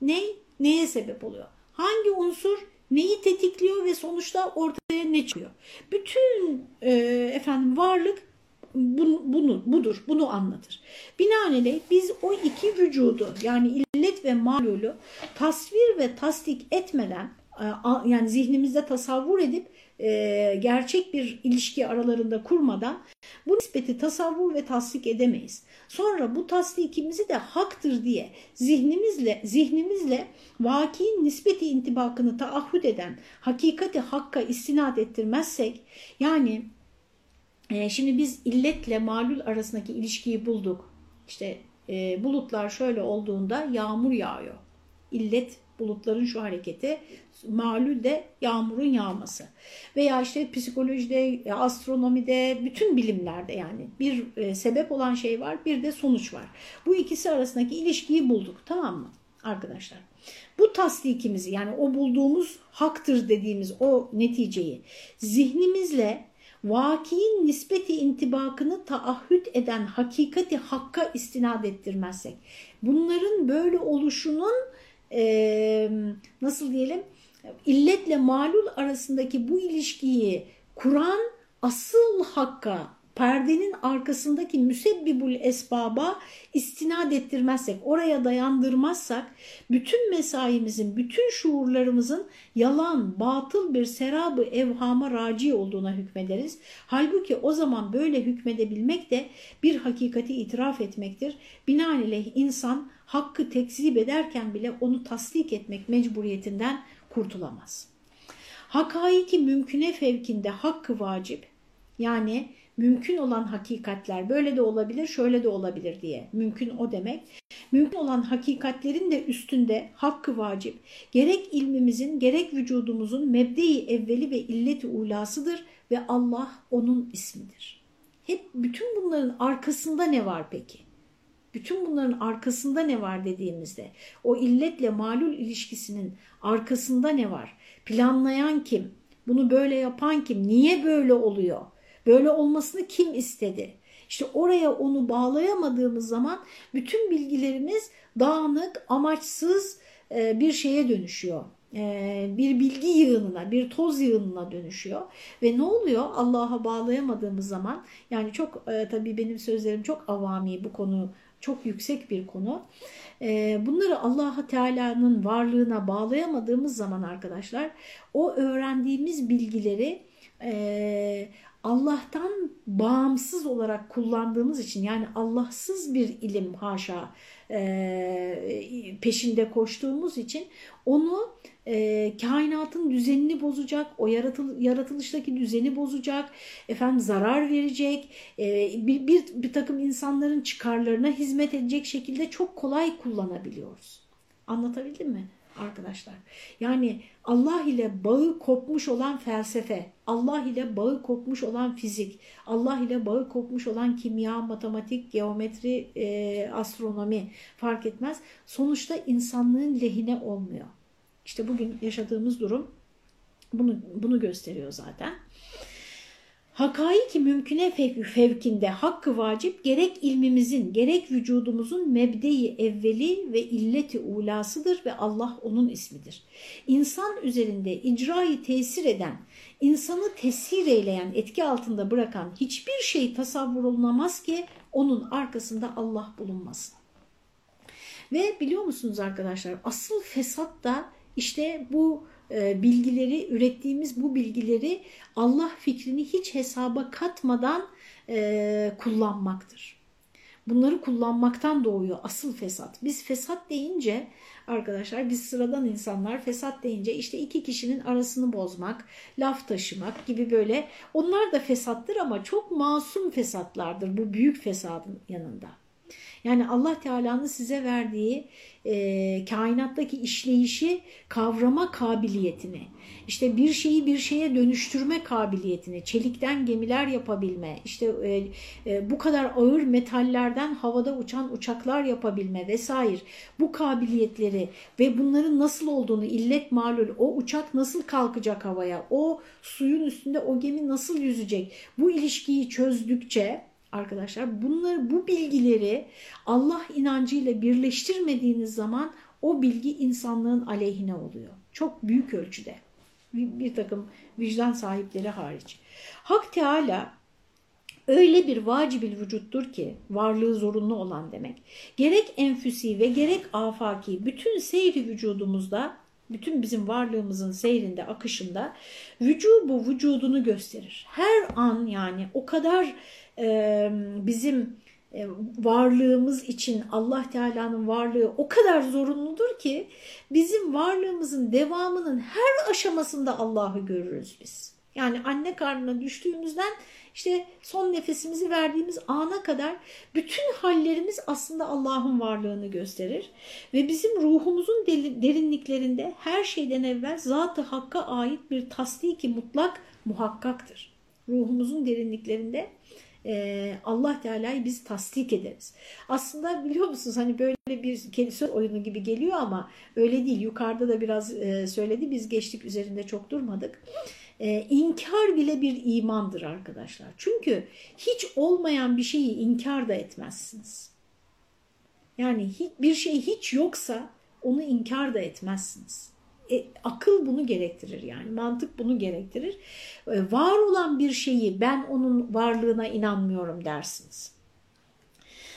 Ney neye sebep oluyor? Hangi unsur neyi tetikliyor ve sonuçta ortaya ne çıkıyor? Bütün e, efendim varlık bunu, budur, bunu anlatır. Binaenaleyh biz o iki vücudu yani illet ve malulu tasvir ve tasdik etmeden e, yani zihnimizde tasavvur edip e, gerçek bir ilişki aralarında kurmadan bu nispeti tasavvur ve tasdik edemeyiz. Sonra bu tasdikimizi de haktır diye zihnimizle zihnimizle vakiin nispeti intibakını taahhüt eden hakikati hakka istinad ettirmezsek yani şimdi biz illetle malul arasındaki ilişkiyi bulduk. İşte e, bulutlar şöyle olduğunda yağmur yağıyor. İllet bulutların şu hareketi, malul de yağmurun yağması. Veya işte psikolojide, astronomide, bütün bilimlerde yani bir e, sebep olan şey var, bir de sonuç var. Bu ikisi arasındaki ilişkiyi bulduk tamam mı arkadaşlar? Bu tasdikimizi yani o bulduğumuz haktır dediğimiz o neticeyi zihnimizle vakiin nispeti intibakını taahhüt eden hakikati hakka istinad ettirmezsek, bunların böyle oluşunun e, nasıl diyelim illetle malul arasındaki bu ilişkiyi kuran asıl hakka perdenin arkasındaki müsebbibul esbaba istinad ettirmezsek, oraya dayandırmazsak bütün mesaimizin, bütün şuurlarımızın yalan, batıl bir serabı evhama raci olduğuna hükmederiz. Halbuki o zaman böyle hükmedebilmek de bir hakikati itiraf etmektir. Binaenaleyh insan hakkı tekzip ederken bile onu tasdik etmek mecburiyetinden kurtulamaz. Hakaiki mümküne fevkinde hakkı vacip yani mümkün olan hakikatler böyle de olabilir, şöyle de olabilir diye. Mümkün o demek. Mümkün olan hakikatlerin de üstünde hakkı vacip. Gerek ilmimizin gerek vücudumuzun mebde-i evveli ve illeti ulasıdır ve Allah onun ismidir. Hep bütün bunların arkasında ne var peki? Bütün bunların arkasında ne var dediğimizde o illetle malul ilişkisinin arkasında ne var? Planlayan kim? Bunu böyle yapan kim? Niye böyle oluyor? Böyle olmasını kim istedi? İşte oraya onu bağlayamadığımız zaman bütün bilgilerimiz dağınık, amaçsız e, bir şeye dönüşüyor. E, bir bilgi yığınına, bir toz yığınına dönüşüyor. Ve ne oluyor? Allah'a bağlayamadığımız zaman, yani çok e, tabii benim sözlerim çok avami bu konu, çok yüksek bir konu. Bunları Allah Teala'nın varlığına bağlayamadığımız zaman arkadaşlar, o öğrendiğimiz bilgileri Allah'tan bağımsız olarak kullandığımız için yani Allahsız bir ilim haşa e, peşinde koştuğumuz için onu e, kainatın düzenini bozacak, o yaratıl, yaratılıştaki düzeni bozacak, efendim zarar verecek, e, bir, bir, bir takım insanların çıkarlarına hizmet edecek şekilde çok kolay kullanabiliyoruz. Anlatabildim mi? Arkadaşlar. Yani Allah ile bağı kopmuş olan felsefe, Allah ile bağı kopmuş olan fizik, Allah ile bağı kopmuş olan kimya, matematik, geometri, e, astronomi fark etmez. Sonuçta insanlığın lehine olmuyor. İşte bugün yaşadığımız durum bunu, bunu gösteriyor zaten. Hakaiki mümküne fevkinde hakkı vacip gerek ilmimizin gerek vücudumuzun mebdeyi evveli ve illeti ulasıdır ve Allah onun ismidir. İnsan üzerinde icrayı tesir eden, insanı tesir eyleyen, etki altında bırakan hiçbir şey tasavvur olunamaz ki onun arkasında Allah bulunmasın. Ve biliyor musunuz arkadaşlar asıl fesat da işte bu e, bilgileri, ürettiğimiz bu bilgileri Allah fikrini hiç hesaba katmadan e, kullanmaktır. bunları kullanmaktan doğuyor asıl fesat. Biz fesat deyince arkadaşlar biz sıradan insanlar fesat deyince işte iki kişinin arasını bozmak, laf taşımak gibi böyle onlar da fesattır ama çok masum fesatlardır bu büyük fesadın yanında. Yani Allah Teala'nın size verdiği e, kainattaki işleyişi kavrama kabiliyetini, işte bir şeyi bir şeye dönüştürme kabiliyetini, çelikten gemiler yapabilme, işte e, e, bu kadar ağır metallerden havada uçan uçaklar yapabilme vesaire bu kabiliyetleri ve bunların nasıl olduğunu illet malul, o uçak nasıl kalkacak havaya, o suyun üstünde o gemi nasıl yüzecek, bu ilişkiyi çözdükçe arkadaşlar bunları bu bilgileri Allah inancıyla birleştirmediğiniz zaman o bilgi insanlığın aleyhine oluyor. Çok büyük ölçüde. Bir, bir takım vicdan sahipleri hariç. Hak Teala öyle bir vacibil vücuttur ki varlığı zorunlu olan demek. Gerek enfüsi ve gerek afaki bütün seyri vücudumuzda bütün bizim varlığımızın seyrinde, akışında vücubu vücudunu gösterir. Her an yani o kadar bizim e, varlığımız için Allah Teala'nın varlığı o kadar zorunludur ki bizim varlığımızın devamının her aşamasında Allah'ı görürüz biz. Yani anne karnına düştüğümüzden işte son nefesimizi verdiğimiz ana kadar bütün hallerimiz aslında Allah'ın varlığını gösterir. Ve bizim ruhumuzun derinliklerinde her şeyden evvel Zat-ı Hakk'a ait bir tasdiki mutlak muhakkaktır. Ruhumuzun derinliklerinde Allah Teala'yı biz tasdik ederiz. Aslında biliyor musunuz hani böyle bir kelime oyunu gibi geliyor ama öyle değil. Yukarıda da biraz söyledi biz geçtik üzerinde çok durmadık. E, inkar bile bir imandır arkadaşlar. Çünkü hiç olmayan bir şeyi inkar da etmezsiniz. Yani bir şey hiç yoksa onu inkar da etmezsiniz e, akıl bunu gerektirir yani mantık bunu gerektirir. E, var olan bir şeyi ben onun varlığına inanmıyorum dersiniz.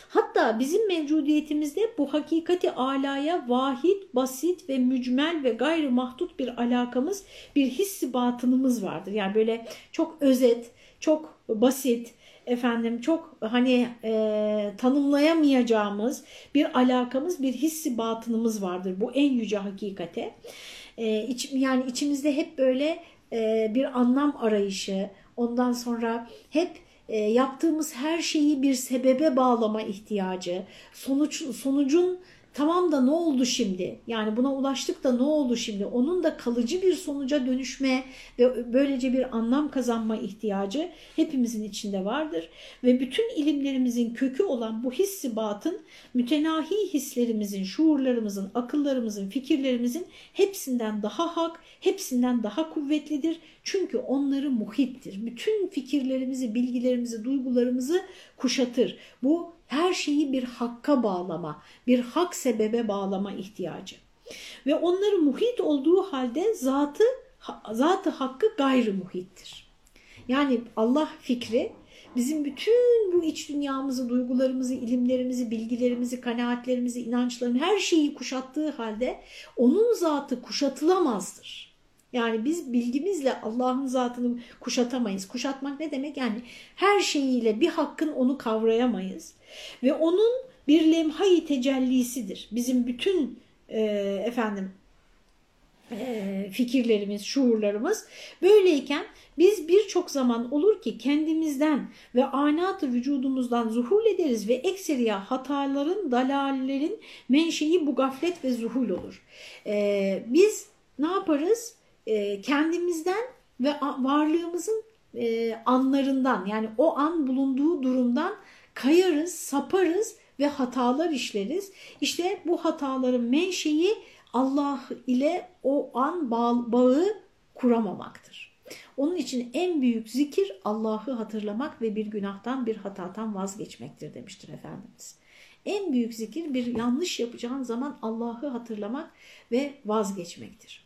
Hatta bizim mevcudiyetimizde bu hakikati alaya vahid, basit ve mücmel ve gayrı mahdut bir alakamız, bir hissi batınımız vardır. Yani böyle çok özet, çok basit, efendim çok hani e, tanımlayamayacağımız bir alakamız, bir hissi batınımız vardır. Bu en yüce hakikate. E, iç, yani içimizde hep böyle e, bir anlam arayışı, ondan sonra hep e, yaptığımız her şeyi bir sebebe bağlama ihtiyacı, sonuç sonucun Tamam da ne oldu şimdi? Yani buna ulaştık da ne oldu şimdi? Onun da kalıcı bir sonuca dönüşme ve böylece bir anlam kazanma ihtiyacı hepimizin içinde vardır. Ve bütün ilimlerimizin kökü olan bu hissi batın, mütenahi hislerimizin, şuurlarımızın, akıllarımızın, fikirlerimizin hepsinden daha hak, hepsinden daha kuvvetlidir. Çünkü onları muhittir. Bütün fikirlerimizi, bilgilerimizi, duygularımızı kuşatır. Bu her şeyi bir hakka bağlama, bir hak sebebe bağlama ihtiyacı. Ve onları muhit olduğu halde zatı, zatı hakkı gayrı muhittir. Yani Allah fikri bizim bütün bu iç dünyamızı, duygularımızı, ilimlerimizi, bilgilerimizi, kanaatlerimizi, inançlarımızı her şeyi kuşattığı halde onun zatı kuşatılamazdır. Yani biz bilgimizle Allah'ın zatını kuşatamayız. Kuşatmak ne demek? Yani her şeyiyle bir hakkın onu kavrayamayız. Ve onun bir lemhayı tecellisidir. Bizim bütün e, efendim e, fikirlerimiz, şuurlarımız böyleyken biz birçok zaman olur ki kendimizden ve anatı vücudumuzdan zuhul ederiz ve ekseriya hataların, dalallerin menşei bu gaflet ve zuhul olur. E, biz ne yaparız? E, kendimizden ve varlığımızın e, anlarından yani o an bulunduğu durumdan kayarız, saparız ve hatalar işleriz. İşte bu hataların menşei Allah ile o an bağ, bağı kuramamaktır. Onun için en büyük zikir Allah'ı hatırlamak ve bir günahtan bir hatadan vazgeçmektir demiştir Efendimiz. En büyük zikir bir yanlış yapacağın zaman Allah'ı hatırlamak ve vazgeçmektir.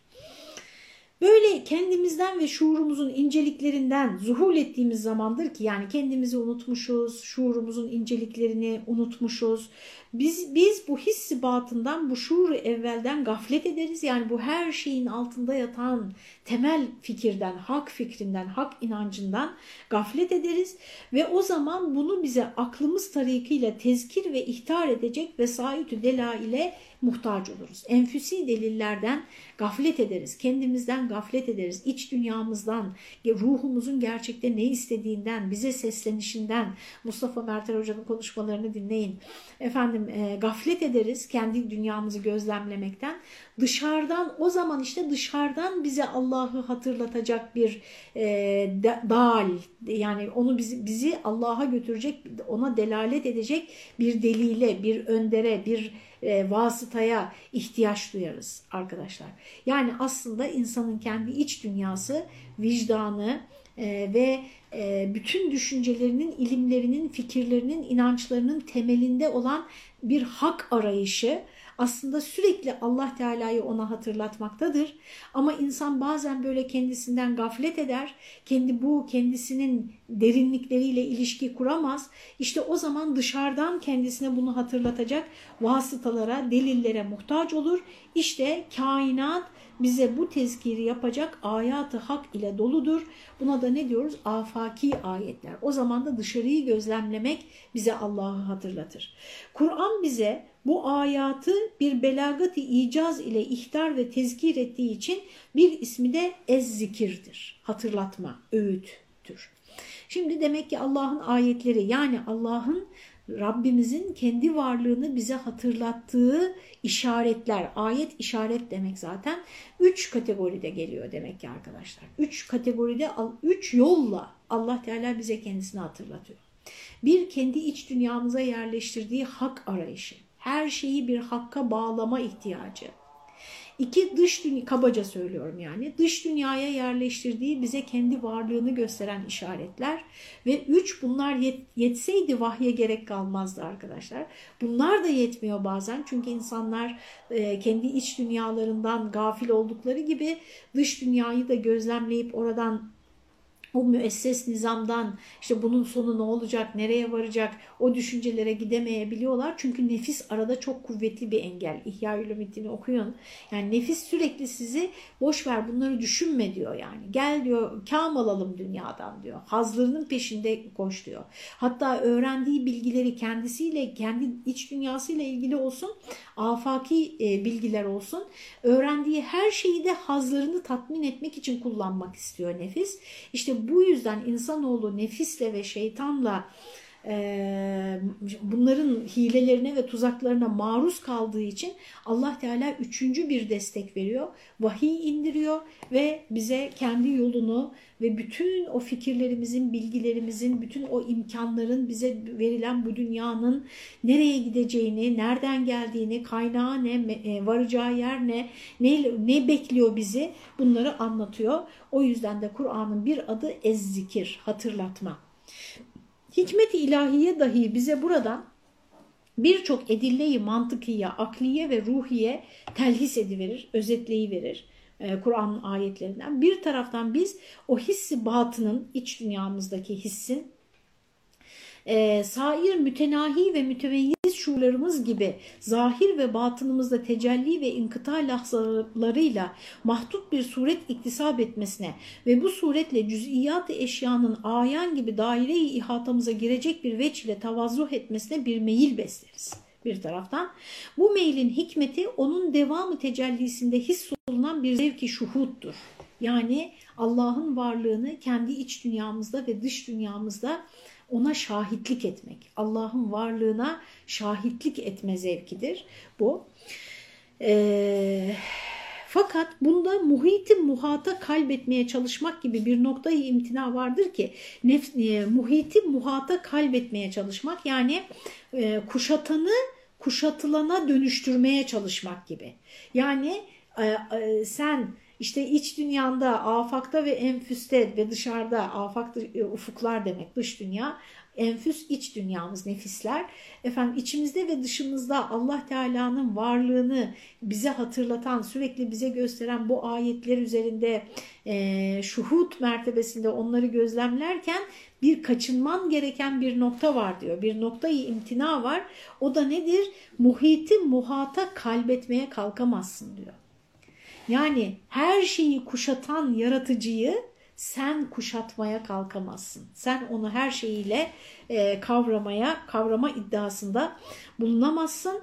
Böyle kendimizden ve şuurumuzun inceliklerinden zuhul ettiğimiz zamandır ki yani kendimizi unutmuşuz, şuurumuzun inceliklerini unutmuşuz. Biz, biz bu hissi batından, bu şuuru evvelden gaflet ederiz. Yani bu her şeyin altında yatan temel fikirden, hak fikrinden, hak inancından gaflet ederiz. Ve o zaman bunu bize aklımız tarikıyla tezkir ve ihtar edecek vesayetü dela ile muhtaç oluruz. Enfüsi delillerden gaflet ederiz, kendimizden gaflet ederiz, iç dünyamızdan, ruhumuzun gerçekte ne istediğinden, bize seslenişinden, Mustafa Mertel Hoca'nın konuşmalarını dinleyin. Efendim e, gaflet ederiz kendi dünyamızı gözlemlemekten. Dışarıdan o zaman işte dışarıdan bize Allah'ı hatırlatacak bir e, dal yani onu bizi, bizi Allah'a götürecek, ona delalet edecek bir delile, bir öndere, bir e, vasıtaya ihtiyaç duyarız arkadaşlar. Yani aslında insanın kendi iç dünyası, vicdanı e, ve e, bütün düşüncelerinin, ilimlerinin, fikirlerinin, inançlarının temelinde olan bir hak arayışı aslında sürekli Allah Teala'yı ona hatırlatmaktadır. Ama insan bazen böyle kendisinden gaflet eder. Kendi bu kendisinin derinlikleriyle ilişki kuramaz. İşte o zaman dışarıdan kendisine bunu hatırlatacak vasıtalara, delillere muhtaç olur. İşte kainat bize bu tezkiri yapacak ayatı hak ile doludur. Buna da ne diyoruz? Afaki ayetler. O zaman da dışarıyı gözlemlemek bize Allah'ı hatırlatır. Kur'an bize bu ayatı bir belagati icaz ile ihtar ve tezkir ettiği için bir ismi de ez-zikirdir. Hatırlatma, öğüttür. Şimdi demek ki Allah'ın ayetleri yani Allah'ın Rabbimizin kendi varlığını bize hatırlattığı işaretler, ayet işaret demek zaten üç kategoride geliyor demek ki arkadaşlar. Üç kategoride, üç yolla Allah Teala bize kendisini hatırlatıyor. Bir, kendi iç dünyamıza yerleştirdiği hak arayışı her şeyi bir hakka bağlama ihtiyacı. İki dış dünya, kabaca söylüyorum yani, dış dünyaya yerleştirdiği bize kendi varlığını gösteren işaretler ve üç bunlar yet, yetseydi vahye gerek kalmazdı arkadaşlar. Bunlar da yetmiyor bazen çünkü insanlar e, kendi iç dünyalarından gafil oldukları gibi dış dünyayı da gözlemleyip oradan o müesses nizamdan işte bunun sonu ne olacak, nereye varacak o düşüncelere gidemeyebiliyorlar. Çünkü nefis arada çok kuvvetli bir engel. İhya Ulumiddin'i okuyun. Yani nefis sürekli sizi boş ver bunları düşünme diyor yani. Gel diyor kam alalım dünyadan diyor. Hazlarının peşinde koş diyor. Hatta öğrendiği bilgileri kendisiyle, kendi iç dünyasıyla ilgili olsun, afaki e, bilgiler olsun. Öğrendiği her şeyi de hazlarını tatmin etmek için kullanmak istiyor nefis. İşte bu yüzden insanoğlu nefisle ve şeytanla bunların hilelerine ve tuzaklarına maruz kaldığı için Allah Teala üçüncü bir destek veriyor. Vahiy indiriyor ve bize kendi yolunu ve bütün o fikirlerimizin, bilgilerimizin, bütün o imkanların bize verilen bu dünyanın nereye gideceğini, nereden geldiğini, kaynağı ne, e, varacağı yer ne, ne, ne bekliyor bizi bunları anlatıyor. O yüzden de Kur'an'ın bir adı ez-zikir, hatırlatma. Hikmet-i ilahiye dahi bize buradan birçok edilleyi mantıkiye, akliye ve ruhiye telhis ediverir, özetleyiverir. E, Kur'an'ın ayetlerinden. Bir taraftan biz o hissi batının, iç dünyamızdaki hissin e, sair mütenahi ve müteveyyiz şuurlarımız gibi zahir ve batınımızda tecelli ve inkıta lahzalarıyla mahdut bir suret iktisap etmesine ve bu suretle cüz'iyat-ı eşyanın ayan gibi daire-i ihatamıza girecek bir veç ile tavazzuh etmesine bir meyil besleriz bir taraftan. Bu meylin hikmeti onun devamı tecellisinde hissolunan bir zevki şuhuttur. Yani Allah'ın varlığını kendi iç dünyamızda ve dış dünyamızda ona şahitlik etmek. Allah'ın varlığına şahitlik etme zevkidir bu. Eee... Fakat bunda muhiti muhata kalbetmeye çalışmak gibi bir noktayı imtina vardır ki nef, e, muhiti muhata kalbetmeye çalışmak yani e, kuşatanı kuşatılana dönüştürmeye çalışmak gibi. Yani e, e, sen işte iç dünyanda, afakta ve enfüste ve dışarıda, afakta e, ufuklar demek dış dünya, enfüs iç dünyamız, nefisler. Efendim içimizde ve dışımızda Allah Teala'nın varlığını bize hatırlatan, sürekli bize gösteren bu ayetler üzerinde e, şuhut mertebesinde onları gözlemlerken bir kaçınman gereken bir nokta var diyor. Bir noktayı imtina var. O da nedir? Muhiti muhata kalbetmeye kalkamazsın diyor. Yani her şeyi kuşatan yaratıcıyı sen kuşatmaya kalkamazsın. Sen onu her şeyiyle e, kavramaya, kavrama iddiasında bulunamazsın.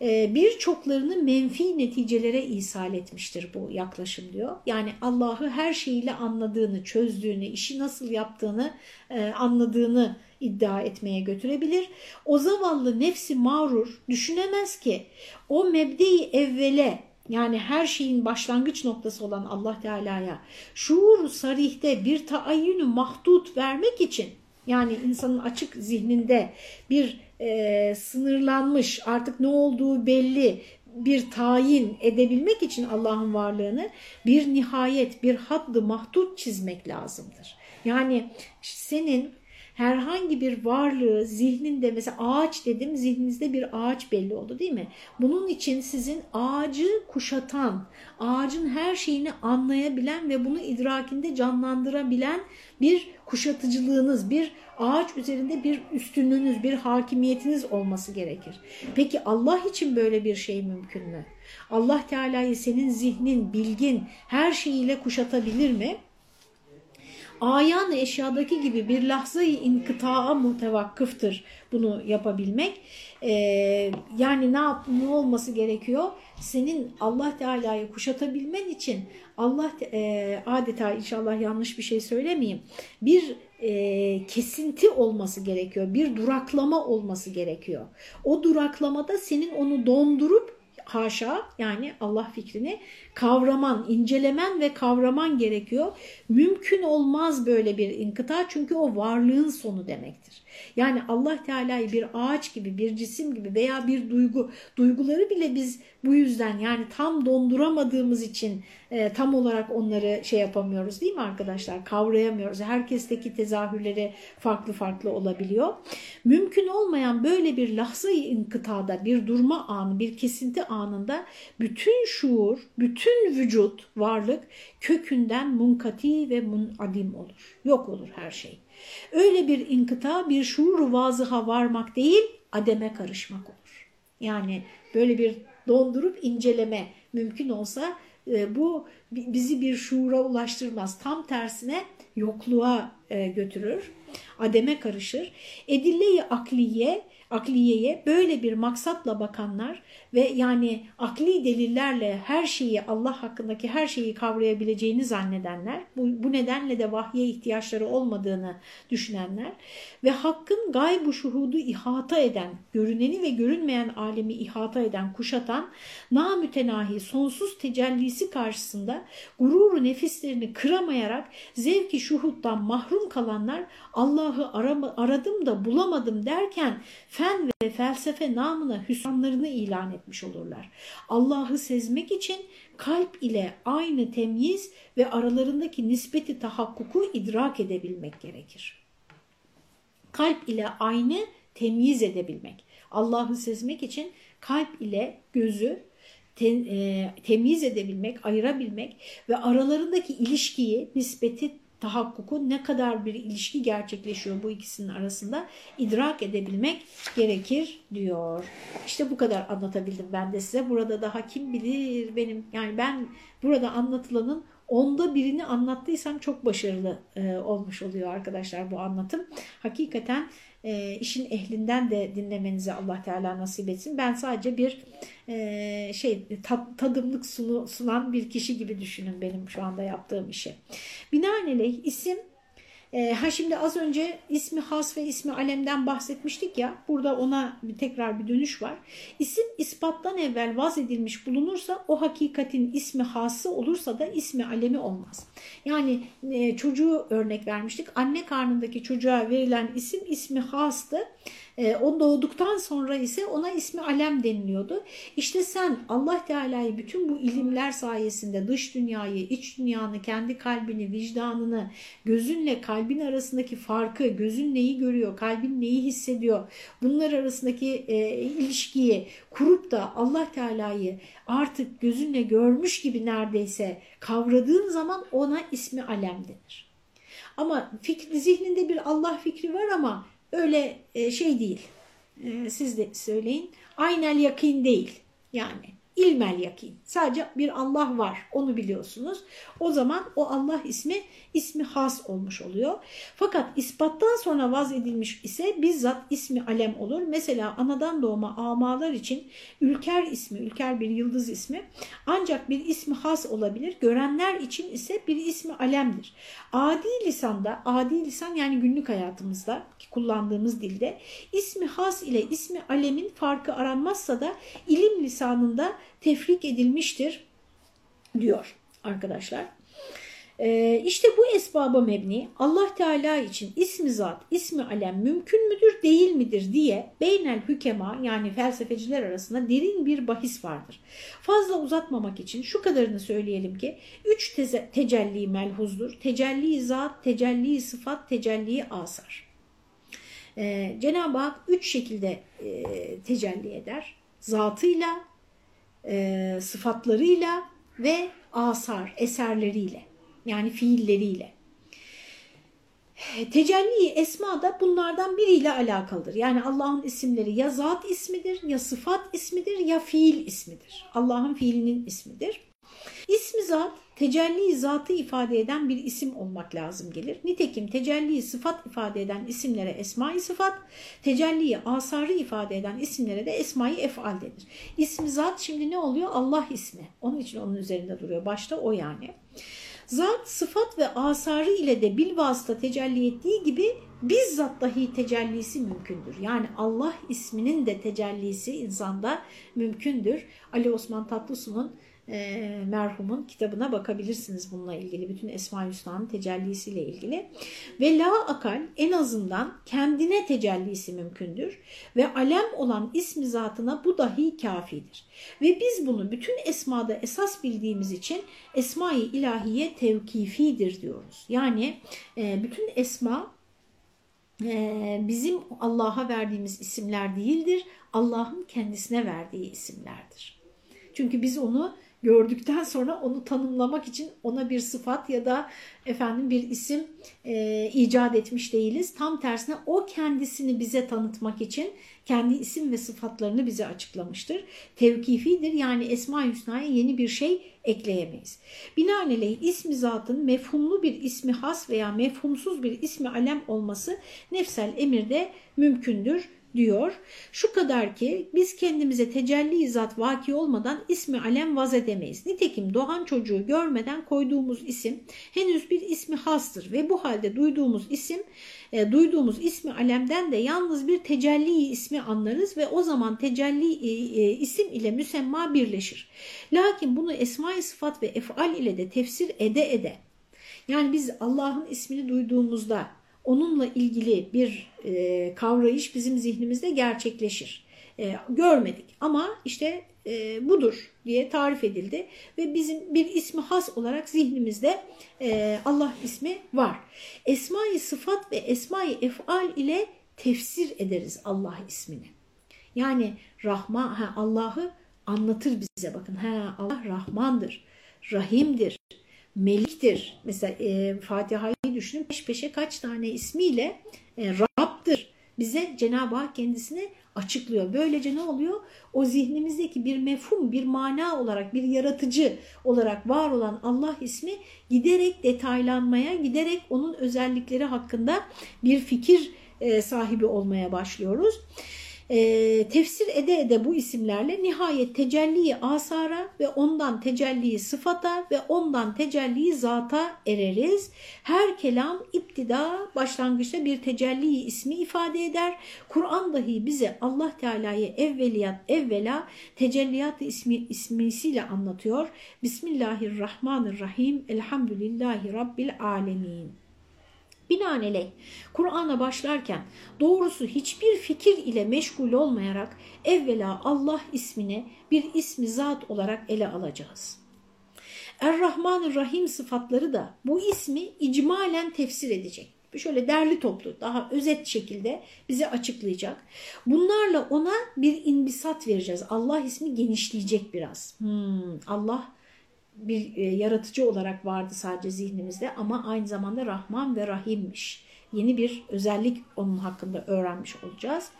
E, Birçoklarını menfi neticelere ishal etmiştir bu yaklaşım diyor. Yani Allah'ı her şeyiyle anladığını, çözdüğünü, işi nasıl yaptığını e, anladığını iddia etmeye götürebilir. O zavallı nefsi mağrur düşünemez ki o mebdeyi evvele yani her şeyin başlangıç noktası olan Allah Teala'ya şuur sarihte bir taayyünü mahdut vermek için yani insanın açık zihninde bir e, sınırlanmış artık ne olduğu belli bir tayin edebilmek için Allah'ın varlığını bir nihayet bir haddı mahdut çizmek lazımdır. Yani senin herhangi bir varlığı zihninde mesela ağaç dedim zihninizde bir ağaç belli oldu değil mi? Bunun için sizin ağacı kuşatan, ağacın her şeyini anlayabilen ve bunu idrakinde canlandırabilen bir kuşatıcılığınız, bir ağaç üzerinde bir üstünlüğünüz, bir hakimiyetiniz olması gerekir. Peki Allah için böyle bir şey mümkün mü? Allah Teala'yı senin zihnin, bilgin her şeyiyle kuşatabilir mi? Ayan eşyadaki gibi bir lahzayı inkıtaa mutevakkıftır bunu yapabilmek. Ee, yani ne, yap, ne olması gerekiyor? Senin Allah Teala'yı kuşatabilmen için Allah e, adeta inşallah yanlış bir şey söylemeyeyim. Bir e, kesinti olması gerekiyor. Bir duraklama olması gerekiyor. O duraklamada senin onu dondurup haşa yani Allah fikrini kavraman, incelemen ve kavraman gerekiyor. Mümkün olmaz böyle bir inkıta çünkü o varlığın sonu demektir. Yani Allah Teala'yı bir ağaç gibi, bir cisim gibi veya bir duygu, duyguları bile biz bu yüzden yani tam donduramadığımız için e, tam olarak onları şey yapamıyoruz değil mi arkadaşlar? Kavrayamıyoruz. Herkesteki tezahürleri farklı farklı olabiliyor. Mümkün olmayan böyle bir lahzayı inkıtada, bir durma anı, bir kesinti anında bütün şuur, bütün vücut, varlık kökünden munkati ve munadim olur. Yok olur her şey. Öyle bir inkıta bir şuuru vazıha varmak değil, ademe karışmak olur. Yani böyle bir dondurup inceleme mümkün olsa e, bu bizi bir şuura ulaştırmaz. Tam tersine yokluğa e, götürür, ademe karışır. Edille-i akliye akliyeye böyle bir maksatla bakanlar ve yani akli delillerle her şeyi Allah hakkındaki her şeyi kavrayabileceğini zannedenler bu, bu nedenle de vahye ihtiyaçları olmadığını düşünenler ve hakkın gaybu şuhudu ihata eden görüneni ve görünmeyen alemi ihata eden kuşatan namütenahi sonsuz tecellisi karşısında gururu nefislerini kıramayarak zevki şuhuttan mahrum kalanlar Allah'ı aradım da bulamadım derken fen ve felsefe namına hüsranlarını ilan etmiş olurlar. Allah'ı sezmek için kalp ile aynı temyiz ve aralarındaki nispeti tahakkuku idrak edebilmek gerekir. Kalp ile aynı temyiz edebilmek. Allah'ı sezmek için kalp ile gözü tem, e, temyiz edebilmek, ayırabilmek ve aralarındaki ilişkiyi, nispeti tahakkuku ne kadar bir ilişki gerçekleşiyor bu ikisinin arasında idrak edebilmek gerekir diyor. İşte bu kadar anlatabildim ben de size. Burada daha kim bilir benim yani ben burada anlatılanın onda birini anlattıysam çok başarılı e, olmuş oluyor arkadaşlar bu anlatım. Hakikaten e, işin ehlinden de dinlemenizi Allah Teala nasip etsin. Ben sadece bir e, şey tadımlık sunu, sunan bir kişi gibi düşünün benim şu anda yaptığım işi. Binaenaleyh isim e, ha şimdi az önce ismi has ve ismi alemden bahsetmiştik ya burada ona bir, tekrar bir dönüş var. İsim ispattan evvel vaz edilmiş bulunursa o hakikatin ismi hası olursa da ismi alemi olmaz. Yani e, çocuğu örnek vermiştik. Anne karnındaki çocuğa verilen isim ismi hastı. E, o doğduktan sonra ise ona ismi alem deniliyordu. İşte sen Allah Teala'yı bütün bu ilimler sayesinde dış dünyayı, iç dünyanı, kendi kalbini, vicdanını, gözünle kalbini kalbin arasındaki farkı, gözün neyi görüyor, kalbin neyi hissediyor, bunlar arasındaki e, ilişkiyi kurup da Allah Teala'yı artık gözünle görmüş gibi neredeyse kavradığın zaman ona ismi alem denir. Ama fikri, zihninde bir Allah fikri var ama öyle e, şey değil. E, siz de söyleyin. Aynel yakin değil. Yani ilmel yakin. Sadece bir Allah var onu biliyorsunuz. O zaman o Allah ismi ismi has olmuş oluyor. Fakat ispattan sonra vaz edilmiş ise bizzat ismi alem olur. Mesela anadan doğma amalar için ülker ismi, ülker bir yıldız ismi ancak bir ismi has olabilir. Görenler için ise bir ismi alemdir. Adi lisanda, adi lisan yani günlük hayatımızda kullandığımız dilde ismi has ile ismi alemin farkı aranmazsa da ilim lisanında tefrik edilmiştir diyor arkadaşlar. Ee, işte bu esbaba mebni Allah Teala için ismi zat, ismi alem mümkün müdür değil midir diye beynel hükema yani felsefeciler arasında derin bir bahis vardır. Fazla uzatmamak için şu kadarını söyleyelim ki üç tecelli melhuzdur. Tecelli zat, tecelli sıfat, tecelli asar. Ee, Cenab-ı Hak üç şekilde e, tecelli eder. Zatıyla, e, sıfatlarıyla ve asar, eserleriyle yani fiilleriyle. Tecelli esma da bunlardan biriyle alakalıdır. Yani Allah'ın isimleri ya zat ismidir, ya sıfat ismidir, ya fiil ismidir. Allah'ın fiilinin ismidir. İsmi zat, tecelli zatı ifade eden bir isim olmak lazım gelir. Nitekim tecelli sıfat ifade eden isimlere esma-i sıfat, tecelli asarı ifade eden isimlere de esma-i efal denir. İsmi zat şimdi ne oluyor? Allah ismi. Onun için onun üzerinde duruyor. Başta o yani. Zat, sıfat ve asarı ile de bilvasıta tecelli ettiği gibi bizzat dahi tecellisi mümkündür. Yani Allah isminin de tecellisi insanda mümkündür. Ali Osman Tatlısu'nun e, merhumun kitabına bakabilirsiniz bununla ilgili. Bütün Esma-i Hüsna'nın tecellisiyle ilgili. Ve la akal en azından kendine tecellisi mümkündür. Ve alem olan ismi zatına bu dahi kafidir. Ve biz bunu bütün esmada esas bildiğimiz için esma-i ilahiye tevkifidir diyoruz. Yani e, bütün esma e, bizim Allah'a verdiğimiz isimler değildir. Allah'ın kendisine verdiği isimlerdir. Çünkü biz onu gördükten sonra onu tanımlamak için ona bir sıfat ya da efendim bir isim e, icat etmiş değiliz. Tam tersine o kendisini bize tanıtmak için kendi isim ve sıfatlarını bize açıklamıştır. Tevkifidir yani Esma-i Hüsna'ya yeni bir şey ekleyemeyiz. Binaenaleyh ismi zatın mefhumlu bir ismi has veya mefhumsuz bir ismi alem olması nefsel emirde mümkündür diyor. Şu kadar ki biz kendimize tecelli zat vaki olmadan ismi alem vaz edemeyiz. Nitekim doğan çocuğu görmeden koyduğumuz isim henüz bir ismi hastır ve bu halde duyduğumuz isim e, duyduğumuz ismi alemden de yalnız bir tecelli ismi anlarız ve o zaman tecelli e, e, isim ile müsemma birleşir. Lakin bunu esma-i sıfat ve efal ile de tefsir ede ede yani biz Allah'ın ismini duyduğumuzda onunla ilgili bir e, kavrayış bizim zihnimizde gerçekleşir. E, görmedik ama işte e, budur diye tarif edildi ve bizim bir ismi has olarak zihnimizde e, Allah ismi var. Esma-i sıfat ve esma-i efal ile tefsir ederiz Allah ismini. Yani Rahman Allah'ı anlatır bize bakın. Ha, Allah Rahmandır, Rahim'dir, Melik'tir. Mesela e, Fatiha'yı düşünün peş peşe kaç tane ismiyle e, Rab'dır. Bize Cenab-ı Hak kendisini açıklıyor. Böylece ne oluyor? O zihnimizdeki bir mefhum, bir mana olarak, bir yaratıcı olarak var olan Allah ismi giderek detaylanmaya, giderek onun özellikleri hakkında bir fikir e, sahibi olmaya başlıyoruz e, tefsir ede ede bu isimlerle nihayet tecelliyi asara ve ondan tecelliyi sıfata ve ondan tecelliyi zata ereriz. Her kelam iptida başlangıçta bir tecelliyi ismi ifade eder. Kur'an dahi bize Allah Teala'yı evveliyat evvela tecelliyat ismi ismisiyle anlatıyor. Bismillahirrahmanirrahim. Elhamdülillahi Rabbil alemin. Binaenaleyh Kur'an'a başlarken doğrusu hiçbir fikir ile meşgul olmayarak evvela Allah ismini bir ismi zat olarak ele alacağız. Er-Rahman Rahim sıfatları da bu ismi icmalen tefsir edecek. şöyle derli toplu daha özet şekilde bize açıklayacak. Bunlarla ona bir inbisat vereceğiz. Allah ismi genişleyecek biraz. Hmm, Allah bir e, yaratıcı olarak vardı sadece zihnimizde ama aynı zamanda Rahman ve Rahim'miş. Yeni bir özellik onun hakkında öğrenmiş olacağız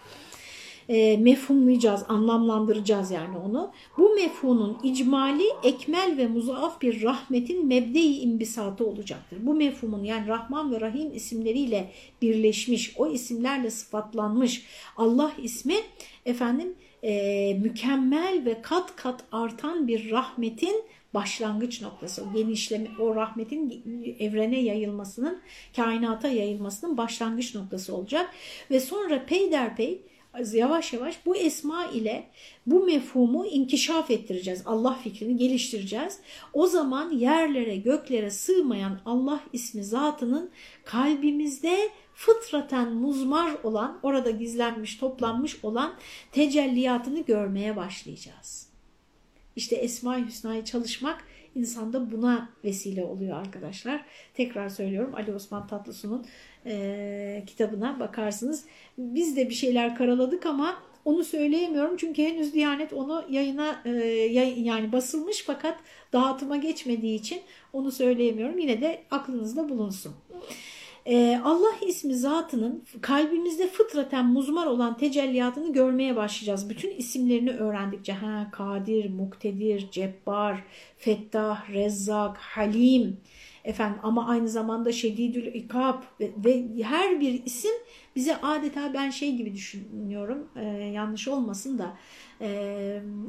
e, mefhumlayacağız, anlamlandıracağız yani onu. Bu mefhunun icmali, ekmel ve muzaaf bir rahmetin mebde-i imbisatı olacaktır. Bu mefhumun yani Rahman ve Rahim isimleriyle birleşmiş, o isimlerle sıfatlanmış Allah ismi efendim e, mükemmel ve kat kat artan bir rahmetin başlangıç noktası, o genişleme, o rahmetin evrene yayılmasının, kainata yayılmasının başlangıç noktası olacak. Ve sonra peyderpey yavaş yavaş bu esma ile bu mefhumu inkişaf ettireceğiz. Allah fikrini geliştireceğiz. O zaman yerlere göklere sığmayan Allah ismi zatının kalbimizde fıtraten muzmar olan, orada gizlenmiş, toplanmış olan tecelliyatını görmeye başlayacağız. İşte Esma-i Hüsna'yı çalışmak insanda buna vesile oluyor arkadaşlar. Tekrar söylüyorum Ali Osman Tatlısu'nun e, kitabına bakarsınız. Biz de bir şeyler karaladık ama onu söyleyemiyorum çünkü henüz Diyanet onu yayına e, yani basılmış fakat dağıtıma geçmediği için onu söyleyemiyorum. Yine de aklınızda bulunsun. Ee, Allah ismi zatının kalbimizde fıtraten muzmar olan tecelliyatını görmeye başlayacağız. Bütün isimlerini öğrendikçe ha, Kadir, Muktedir, Cebbar, Fettah, Rezzak, Halim efendim ama aynı zamanda Şedidül İkab ve, ve her bir isim bize adeta ben şey gibi düşünüyorum e, yanlış olmasın da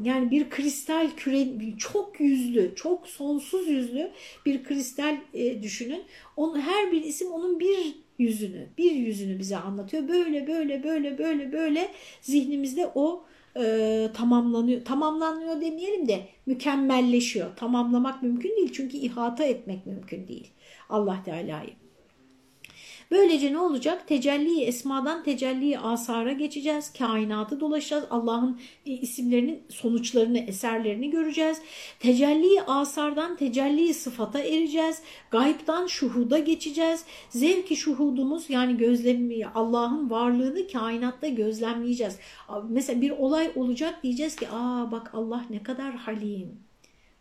yani bir kristal küre çok yüzlü çok sonsuz yüzlü bir kristal e, düşünün. Onun her bir isim onun bir yüzünü bir yüzünü bize anlatıyor. Böyle böyle böyle böyle böyle zihnimizde o e, tamamlanıyor tamamlanıyor demeyelim de mükemmelleşiyor. Tamamlamak mümkün değil çünkü ihata etmek mümkün değil. Allah Teala'yı Böylece ne olacak? Tecelli esmadan tecelli asara geçeceğiz. Kainatı dolaşacağız. Allah'ın isimlerinin sonuçlarını, eserlerini göreceğiz. Tecelli asardan tecelli sıfata ereceğiz. Gaybdan şuhuda geçeceğiz. Zevki şuhudumuz yani gözlemli Allah'ın varlığını kainatta gözlemleyeceğiz. Mesela bir olay olacak diyeceğiz ki aa bak Allah ne kadar halim.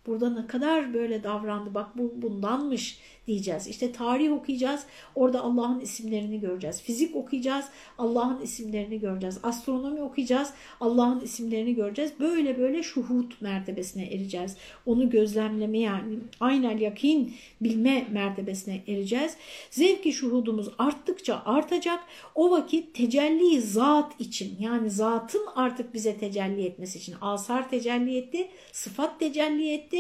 Burada ne kadar böyle davrandı bak bu bundanmış diyeceğiz. İşte tarih okuyacağız. Orada Allah'ın isimlerini göreceğiz. Fizik okuyacağız. Allah'ın isimlerini göreceğiz. Astronomi okuyacağız. Allah'ın isimlerini göreceğiz. Böyle böyle şuhut mertebesine ereceğiz. Onu gözlemleme yani aynel yakin bilme mertebesine ereceğiz. Zevki şuhudumuz arttıkça artacak. O vakit tecelli zat için yani zatın artık bize tecelli etmesi için asar tecelli etti, sıfat tecelli etti.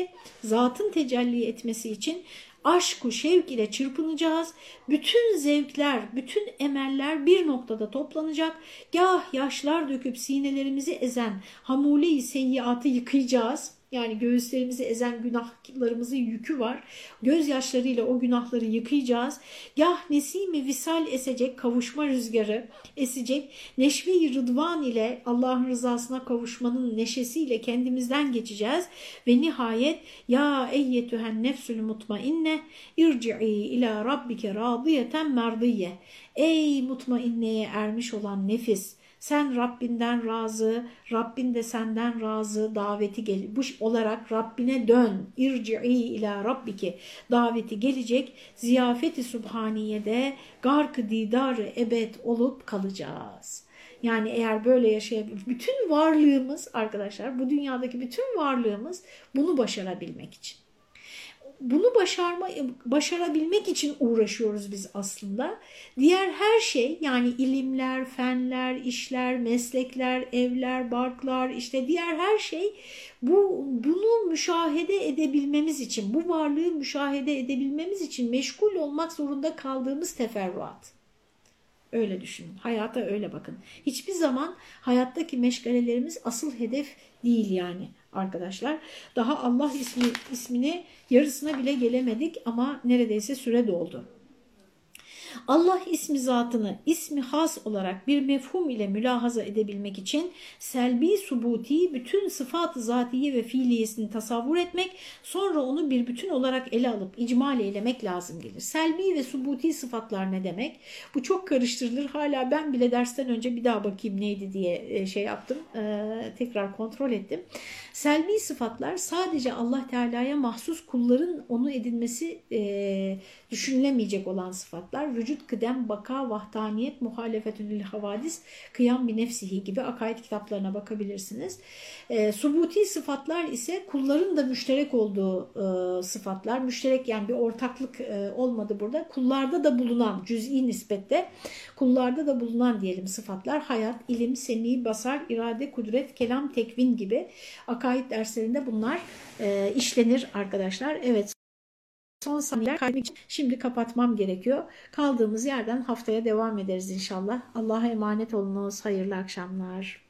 Zatın tecelli etmesi için aşku şevk ile çırpınacağız. Bütün zevkler, bütün emeller bir noktada toplanacak. Gah yaşlar döküp sinelerimizi ezen hamule-i seyyiatı yıkayacağız yani göğüslerimizi ezen günahlarımızın yükü var. Gözyaşlarıyla o günahları yıkayacağız. Yah nesimi visal esecek kavuşma rüzgarı esecek. Neşve-i rıdvan ile Allah'ın rızasına kavuşmanın neşesiyle kendimizden geçeceğiz. Ve nihayet ya eyyetühen nefsül mutmainne irci'i ila rabbike radiyeten merdiye. Ey mutmainneye ermiş olan nefis sen Rabbinden razı, Rabbin de senden razı daveti gel bu olarak Rabbine dön. İrci'i ila rabbiki daveti gelecek. Ziyafeti subhaniyede gark didarı ebed olup kalacağız. Yani eğer böyle yaşayabilir, bütün varlığımız arkadaşlar, bu dünyadaki bütün varlığımız bunu başarabilmek için bunu başarma, başarabilmek için uğraşıyoruz biz aslında. Diğer her şey yani ilimler, fenler, işler, meslekler, evler, barklar işte diğer her şey bu bunu müşahede edebilmemiz için, bu varlığı müşahede edebilmemiz için meşgul olmak zorunda kaldığımız teferruat. Öyle düşünün. Hayata öyle bakın. Hiçbir zaman hayattaki meşgalelerimiz asıl hedef değil yani arkadaşlar. Daha Allah ismi, ismini yarısına bile gelemedik ama neredeyse süre doldu. Allah ismi zatını ismi has olarak bir mefhum ile mülahaza edebilmek için selbi subuti bütün sıfat-ı zatiye ve fiiliyesini tasavvur etmek sonra onu bir bütün olarak ele alıp icmal eylemek lazım gelir. Selbi ve subuti sıfatlar ne demek? Bu çok karıştırılır. Hala ben bile dersten önce bir daha bakayım neydi diye e, şey yaptım. Ee, tekrar kontrol ettim. Selbi sıfatlar sadece Allah Teala'ya mahsus kulların onu edinmesi e, düşünülemeyecek olan sıfatlar. Vücut, kıdem, baka, vahdaniyet, muhalefetünül havadis, kıyam bir nefsihi gibi akaid kitaplarına bakabilirsiniz. E, subuti sıfatlar ise kulların da müşterek olduğu e, sıfatlar. Müşterek yani bir ortaklık e, olmadı burada. Kullarda da bulunan cüz'i nispette kullarda da bulunan diyelim sıfatlar hayat, ilim, semi, basar, irade, kudret, kelam, tekvin gibi akaid derslerinde bunlar e, işlenir arkadaşlar. Evet son saniyeler kaymak için şimdi kapatmam gerekiyor. Kaldığımız yerden haftaya devam ederiz inşallah. Allah'a emanet olunuz. Hayırlı akşamlar.